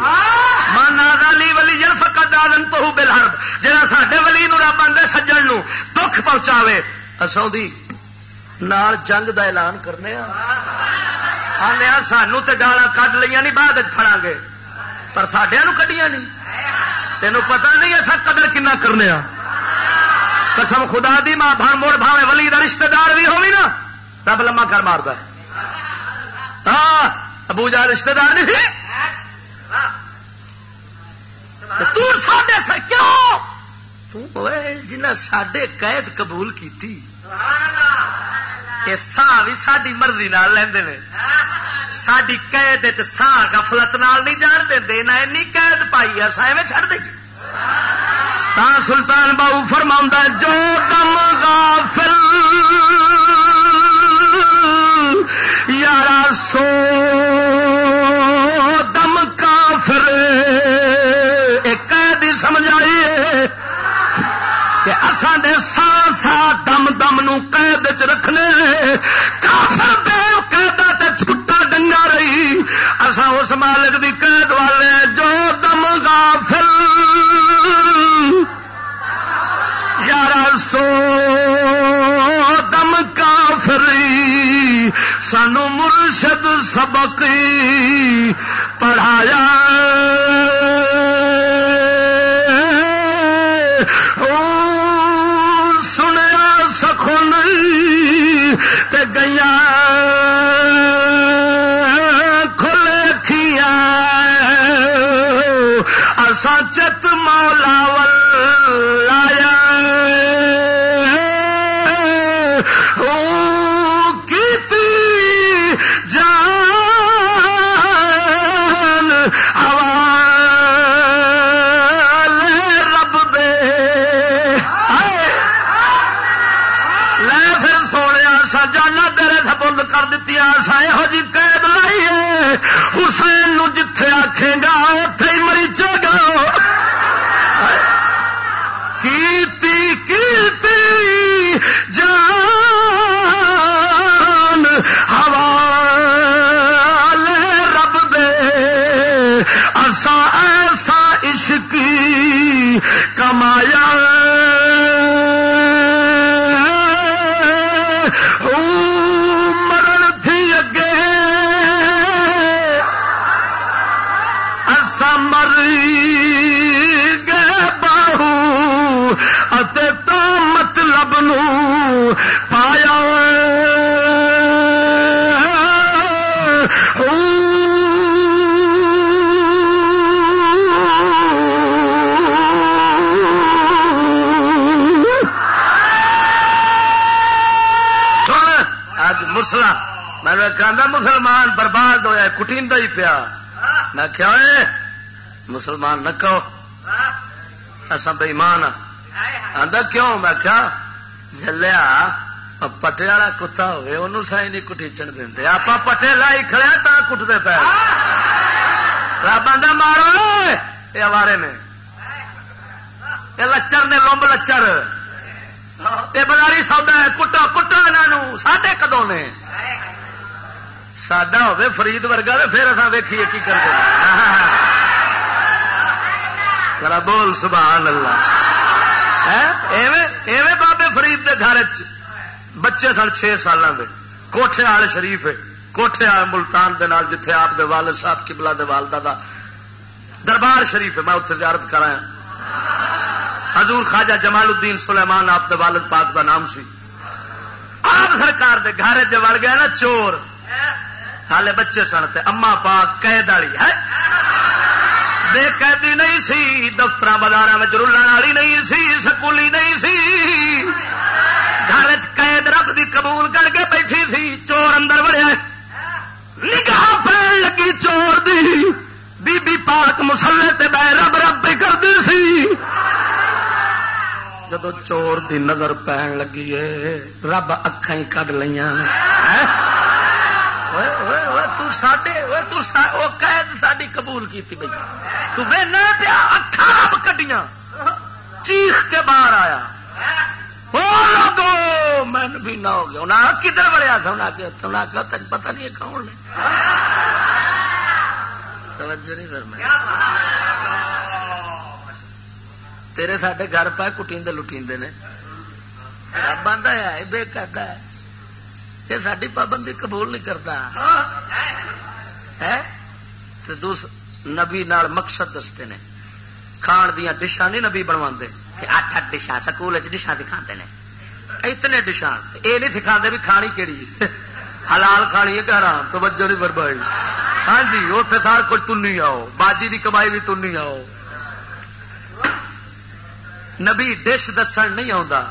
من لی ولی جن فکت آدن تو بل ہرب جہاں سڈے ولی نو رب آدھے سجن نو دکھ پہنچاوے۔ اصل نال جنگ دا اعلان کرنے آنے سانو تے گالا کھ لیا نہیں بعد فڑا گے۔ پر سڈیا کڈیا نہیں تینوں پتا نہیں ایسا قدر کنا کرنے قسم خدا دی ماں بھان موڑ بھاوے ولی دا رشتہ دار بھی ہوگی نا رب لما کر مارتا ہاں ابو جا رشتہ دار نہیں تھی کیوں؟ جنہ سڈے قید قبول کی سا بھی ساری مرضی لے ساری قید سا گفلت نہیں جان دے نہ قید پائی اصا ایویں چڑھ دیں تا سلطان باؤ فرما جو دم غافل یارا سو دم کافر۔ ایک قید سمجھائیے کہ اصا نے سا سا دم دم نو قید چ رکھنے۔ کافر بے قیدا تے چھٹا ڈنگا رہی۔ اصا اس مالک دی قید والے جو دم غافل۔ یار سو دم کافری سانو مرشد سبق پڑھایا۔ گیا کھلے کھیا اسا چت مولا بند کر دیتی سا یہو جی قید لائیے حسین نو جتھے آکھے گا اتے ہی مریچے گا۔ کیتی کیتی، جان ہوا رب دے۔ ایسا ایسا عشق کمایا کہ مسلمان برباد ہوا کٹی ہی پیا. میں کیا مسلمان نہ کہو. ایسا بےمان آدھا ہاں۔ کیوں؟ میں کیا جلیا پٹے والا کتا ہوئے انہوں سائی نہیں کٹیچن دیں آپ پٹے لائی کھڑے ہاں تا کٹتے پے۔ رب آدھا مارو یہ اوارے نے۔ یہ لچر نے لمب لچر۔ یہ بازاری سودا ہے کٹو کٹو یہاں ساڈے کدو نے؟ سڈا ہوے فرید ورگا تو پھر اصا ویکھیے کی کرتے ذرا بول سبحان اللہ۔ ایویں بابے فرید دے گھر بچے سن چھ سال کے کوٹھے وال شریف کوٹھے وال ملتان دے نال جتھے آپ دے والد صاحب کبلا دے والدہ دا دربار شریف ہے۔ میں اتنے زیارت کرایا حضور خواجہ جمال الدین سلیمان، آپ دے والد پاک دا نام سی۔ آپ سرکار دے گھر جڑ گیا نا چور۔ ہالے بچے سن تے اما پاک قید والی ہے۔ بے قیدی نہیں سی دفتر بازار میں والی نہیں سی، سکولی نہیں سی۔ گھر قید رب دی قبول کر کے بیٹھی تھی چور اندر بڑھیا نگاہ پہن لگی چور دی۔ بی بی پاک مسلے تے بہ رب رب پہ کرتی سی۔ جدو چور دی نظر پہن لگی ہے رب اکھا ہی کڈ لیا قید ساری قبول کی بھائی تین پیا اکھا کڈیاں چیخ کے باہر آیا میں بھی نہ ہو گیا کدھر بڑھیا تھا انہیں کہ تین پتا نہیں کون نے توجہ نہیں پھر تیرے ساڈے گھر پائے کٹیندے لٹیندے نے رب آدھا ہے ادھر کرتا ہے یہ ساری پابندی قبول نہیں کرتا۔ نبی نال مقصد دستے نے۔ کھان دیا ڈشا نہیں نبی بنوا کہ اٹھ اٹھ ڈشا سکول ڈشا دکھا نے۔ اتنے ڈشا یہ نہیں سکھا بھی کھانی کہڑی حلال کھانی ہے کہ حرام؟ توجہ نہیں بربائی ہاں جی اتنے سار کچھ تنی آؤ۔ باجی دی کمائی بھی تنی آؤ۔ نبی ڈش دس نہیں آتا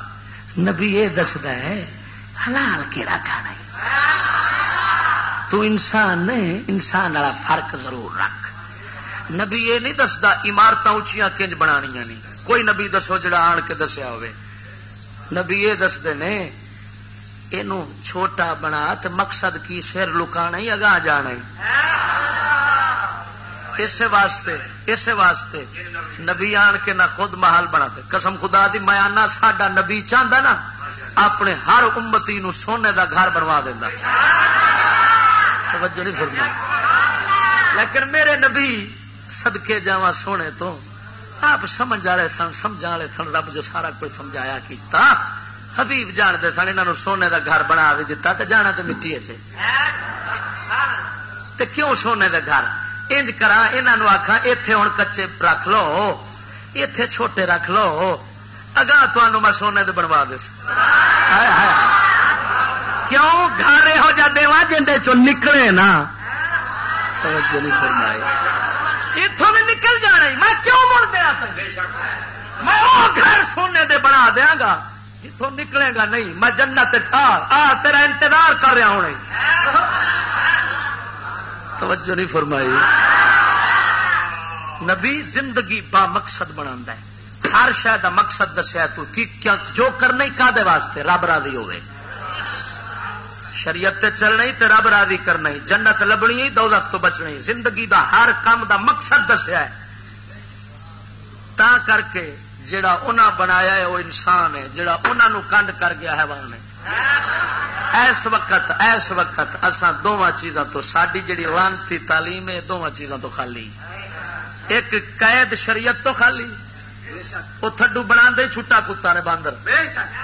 نبی یہ دستا ہے حلال کیڑا کھانا تو انسان نے انسان والا فرق ضرور رکھ۔ نبی یہ نہیں دستا عمارت اچیا کنج بنا نہیں۔ کوئی نبی دسو جڑا آن کے دسیا ہوئے۔ نبی یہ دستے نے یہ چھوٹا بنا تو مقصد کی سر لکانا ہی، اگاں جانا اسے واسطے اسے واسطے نبی آن کے نہ خود محل بنا قسم خدا دی، میں آنا ساڈا نبی چاہتا نا۔ اپنے ہر امتی نو سونے دا گھر بنوا دینا توجہ نہیں فرما لیکن میرے نبی سدکے جا سونے تو آپ سمجھ والے سن سمجھا والے سن، رب جو سارا کچھ سمجھایا کیتا، حبیب جانتے سن یہاں سونے دا گھر بنا بھی دتا تو جانا تو مٹی سے کیوں سونے دا گھر؟ انج کرا یہ آخا اتے ہوں کچے رکھ لو اتے چھوٹے رکھ لو۔ اگاں تمہوں میں سونے دے بنوا دس کیوں؟ گھر یہو جا دوا چ نکلے نا۔ نہیں فرمائی۔ اتوں بھی نکل جانا میں کیوں مڑ دیا میں وہ گھر سونے دے بنا دیا گا۔ اتوں نکلے گا نہیں۔ میں جنت آ، تیرا انتظار کر رہا ہوں۔ توجہ نہیں فرمائی۔ نبی زندگی با مقصد بنا ہے۔ ہر شہ کا مقصد دسیا تو جو کرنا کا واسطے؟ رب راضی ہوئے شریعت تے چلنا تے رب راضی کرنا جنت لبنی دولت تو بچنا زندگی دا ہر کام دا مقصد دسیا ہے۔ تا کر کے جڑا انہاں بنایا ہے، وہ انسان ہے۔ جڑا انہاں کنڈ کر گیا ہے۔ وہ ایس وقت ایس وقت اصا دونوں چیزاں تو ساری جڑی لانتی تعلیم ہے دونوں چیزوں تو خالی۔ ایک قید شریعت تو خالی۔ وہ تھڈو بنا دے چھٹا کتا نے باندر۔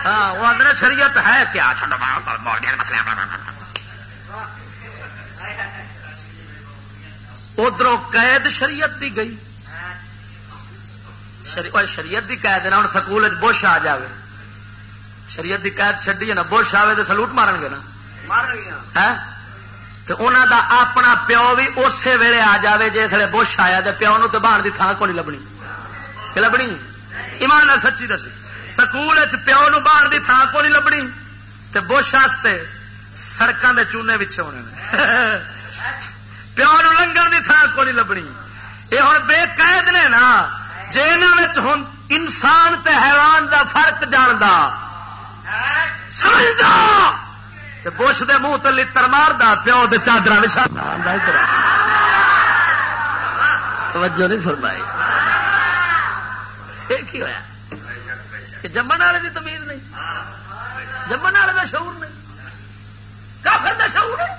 ہاں وہ آدھے شریعت ہے کیا؟ ادھر قید شریعت دی گئی۔ شریعت دی قید نا ہوں سکول بش آ جائے شریعت کی قید چڈی ہے نا بش آئے تو سلوٹ مارن گے نا انہوں دا اپنا پیو بھی اسی ویلے آ جائے جی تھے بش آیا تو پیو نو تو بہن کی تھان کو نہیں لبنی؟ لبنی؟ ایمان سچی دسی۔ سکول پیو نو باہر کی تھان کو نہیں لبنی؟ تو بش واسطے سڑکوں کے چونے پچھے ہونے پیو نو لنگن کی تھان کو نہیں لبنی۔ یہ ہوں بے قید نے نا۔ جی ہوں انسان تے حیوان دا فرق جانتا سمجھتا بش دے منہ تو لڑ مارتا پیو دے چادر وچھا توجہ نہیں فرمائی۔ کی ہوا جمن والے کی تمیز نہیں جمن والے کا شعور نہیں کافر کا شعور ہے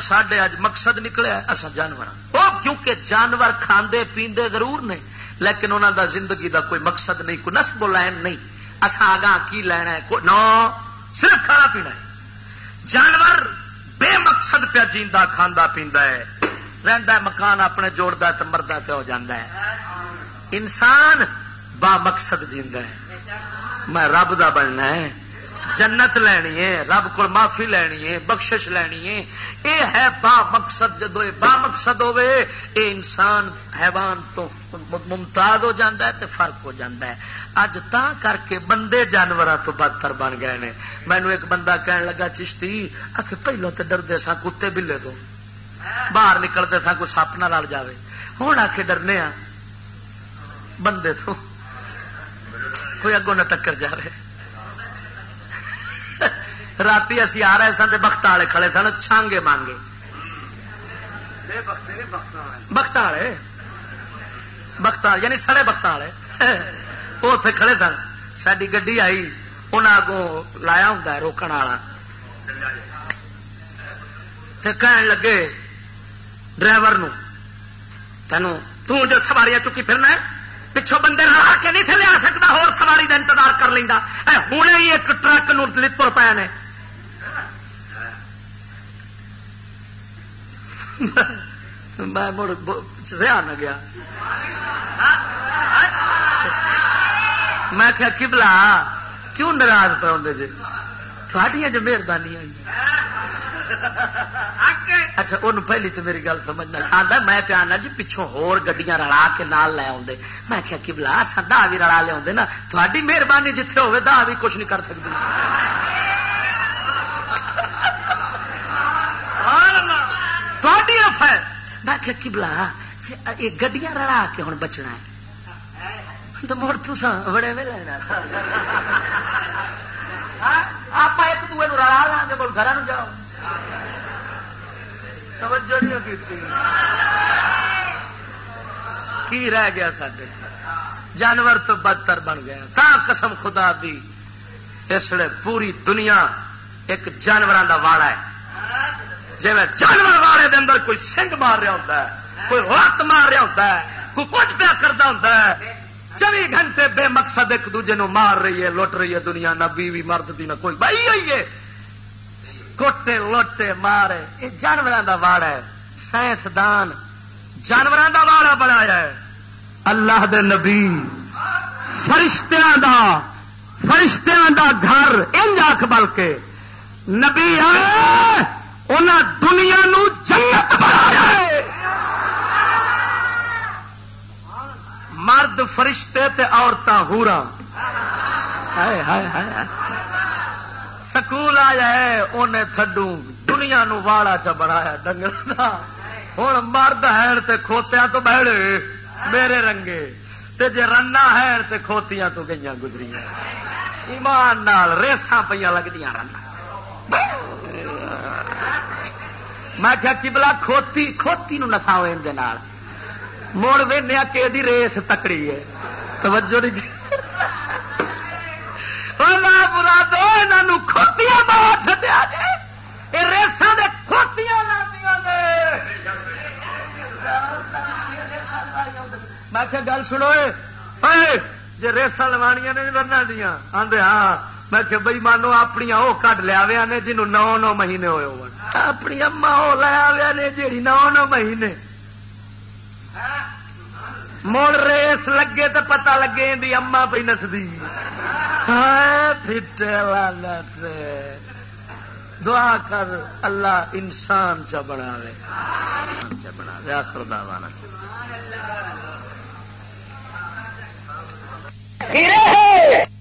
ساڈے اج مقصد نکلیا اصا جانور وہ کیونکہ جانور کھاندے پیندے ضرور نے لیکن انہوں دا زندگی دا کوئی مقصد نہیں کوئی نسب لین نہیں اصا آگاہ کی لینا ہے نو صرف کھانا پینا ہے جانور بے مقصد پہ جیندہ کھانا پیندا ہے رہندا ہے مکان اپنے جوڑتا ہے تو مرد پہ ہو جاتا ہے انسان با مقصد جیندا ہے۔ میں رب دا بننا ہے۔ جنت لینی ہے، رب کو معافی لینی ہے، بخشش لینی ہے۔ یہ ہے با مقصد جدو با مقصد ہوے اے انسان حیوان تو ممتاز ہو جاتا ہے تو فرق ہو جاتا ہے۔ اج تا کر کے بندے جانور تو بدتر بن گئے نے۔ مینو ایک بندہ کہن لگا، چشتی آ پہلو تو ڈردے سا کتے بلے تو۔ باہر نکلتے سا کوئی سپ نہ لڑ جائے ہوں آ کے ڈرنے آ بندے تو کوئی اگوں نہ ٹکر جائے رات اسی آ رہے سن بخت والے کھڑے سن، چھانگے مانگے۔ بخت والے؟ بخت یعنی سڑے بخت والے۔ وہ اتنے کھڑے سن۔ ساری گی آئی انہیں اگوں لایا ہوں روکن والا۔ کہن لگے، ڈرائیور تینوں جو سواریاں چکی پھرنا پچھوں بندے رلا کے نہیں تھے لیا سکتا ہو سواری کا انتظار کر لینا ہوں ہی ایک ٹرک نر پے نے۔ میں مڑ رہا نہ گیا۔ میں کیا کبلا کیوں ناراض پہ آدھے جی؟ تھوڑی جو مہربانی ہوئی۔ اچھا ان پہلی تو میری گل سمجھنا آتا میں پیا آنا جی پچھوں ہور گڈیاں رلا کے نال لے آدھے میں کیا کبلا سا دہ بھی رلا لیا نا۔ تھوڑی مہربانی جتنے ہوے دہ بھی کچھ نہیں کر سکتی تھوڑی اف ہے۔ میں کیا کبلا یہ گڈیاں رلا کے ہوں بچنا ہے۔ تو مڑ تو بڑے میں لینا آپ ایک دوے رلا لا گے بول گھر جاؤ۔ توجہ نہیں کی رہ گیا سڈے جانور تو بدتر بن گیا۔ تا قسم خدا دی، اس لیے پوری دنیا ایک جانوروں کا واڑا ہے۔ جی میں جانور والے دے اندر کوئی سنگ مار رہا ہوتا ہے، کوئی رات مار رہا ہوتا ہے، کوئی کچھ پیا کرتا ہوتا ہے۔ چوبی گھنٹے بے مقصد ایک دوجے نو مار رہی ہے، لٹ رہی ہے دنیا، نہ بیوی مرد دی، نہ کوئی۔ بھائی ہوئی ہے کوٹے لوٹے، مارے۔ یہ جانوروں کا واڑ ہے سائنسدان جانوروں کا واڑا بنایا ہے۔ اللہ دے نبی، فرشتیاں دا فرشتیاں دا گھر ان آخ بل کے نبی آئے انہیں دنیا نو جنت بنایا مرد فرشتے تے عورتیں ہورا۔ ہائے ہائے ہائے۔ سکول آیا ہے انہیں تھڈو دنیا نو واڑا چ بنایا ڈنگر ہوں مرد ہے کھوتیا تو بہڑے، میرے رنگے۔ تے جے رنا ہے تے کھوتیاں تو گئی گزری ایمان نال ریسا پہ لگتی رنا۔ میں کیا کبلا کھوتی کھوتی نو نسا مڑ وہنیا کہ ریس تکڑی ہے۔ توجہ نہیں۔ برا دو یہاں کھوتیاں بہت چڈیا جائے یہ ریسا دے کھوتیاں میں کیا گل سنو جی ریسا لوانیا نے رنگ دیا۔ آدھے ہاں۔ میں کہ بئی مانو اپنی وہ کٹ لیا نے جنوب نو نو مہینے ہوئے ہو۔ اپنی اما وہ لیا نے جی نو نو مہینے۔ مڑ ریس لگے تو پتا لگے بھی اما پہ نسدی۔ دعا کر اللہ انسان چا بنا لے بنا لے آخر دعوانا۔ ہیرے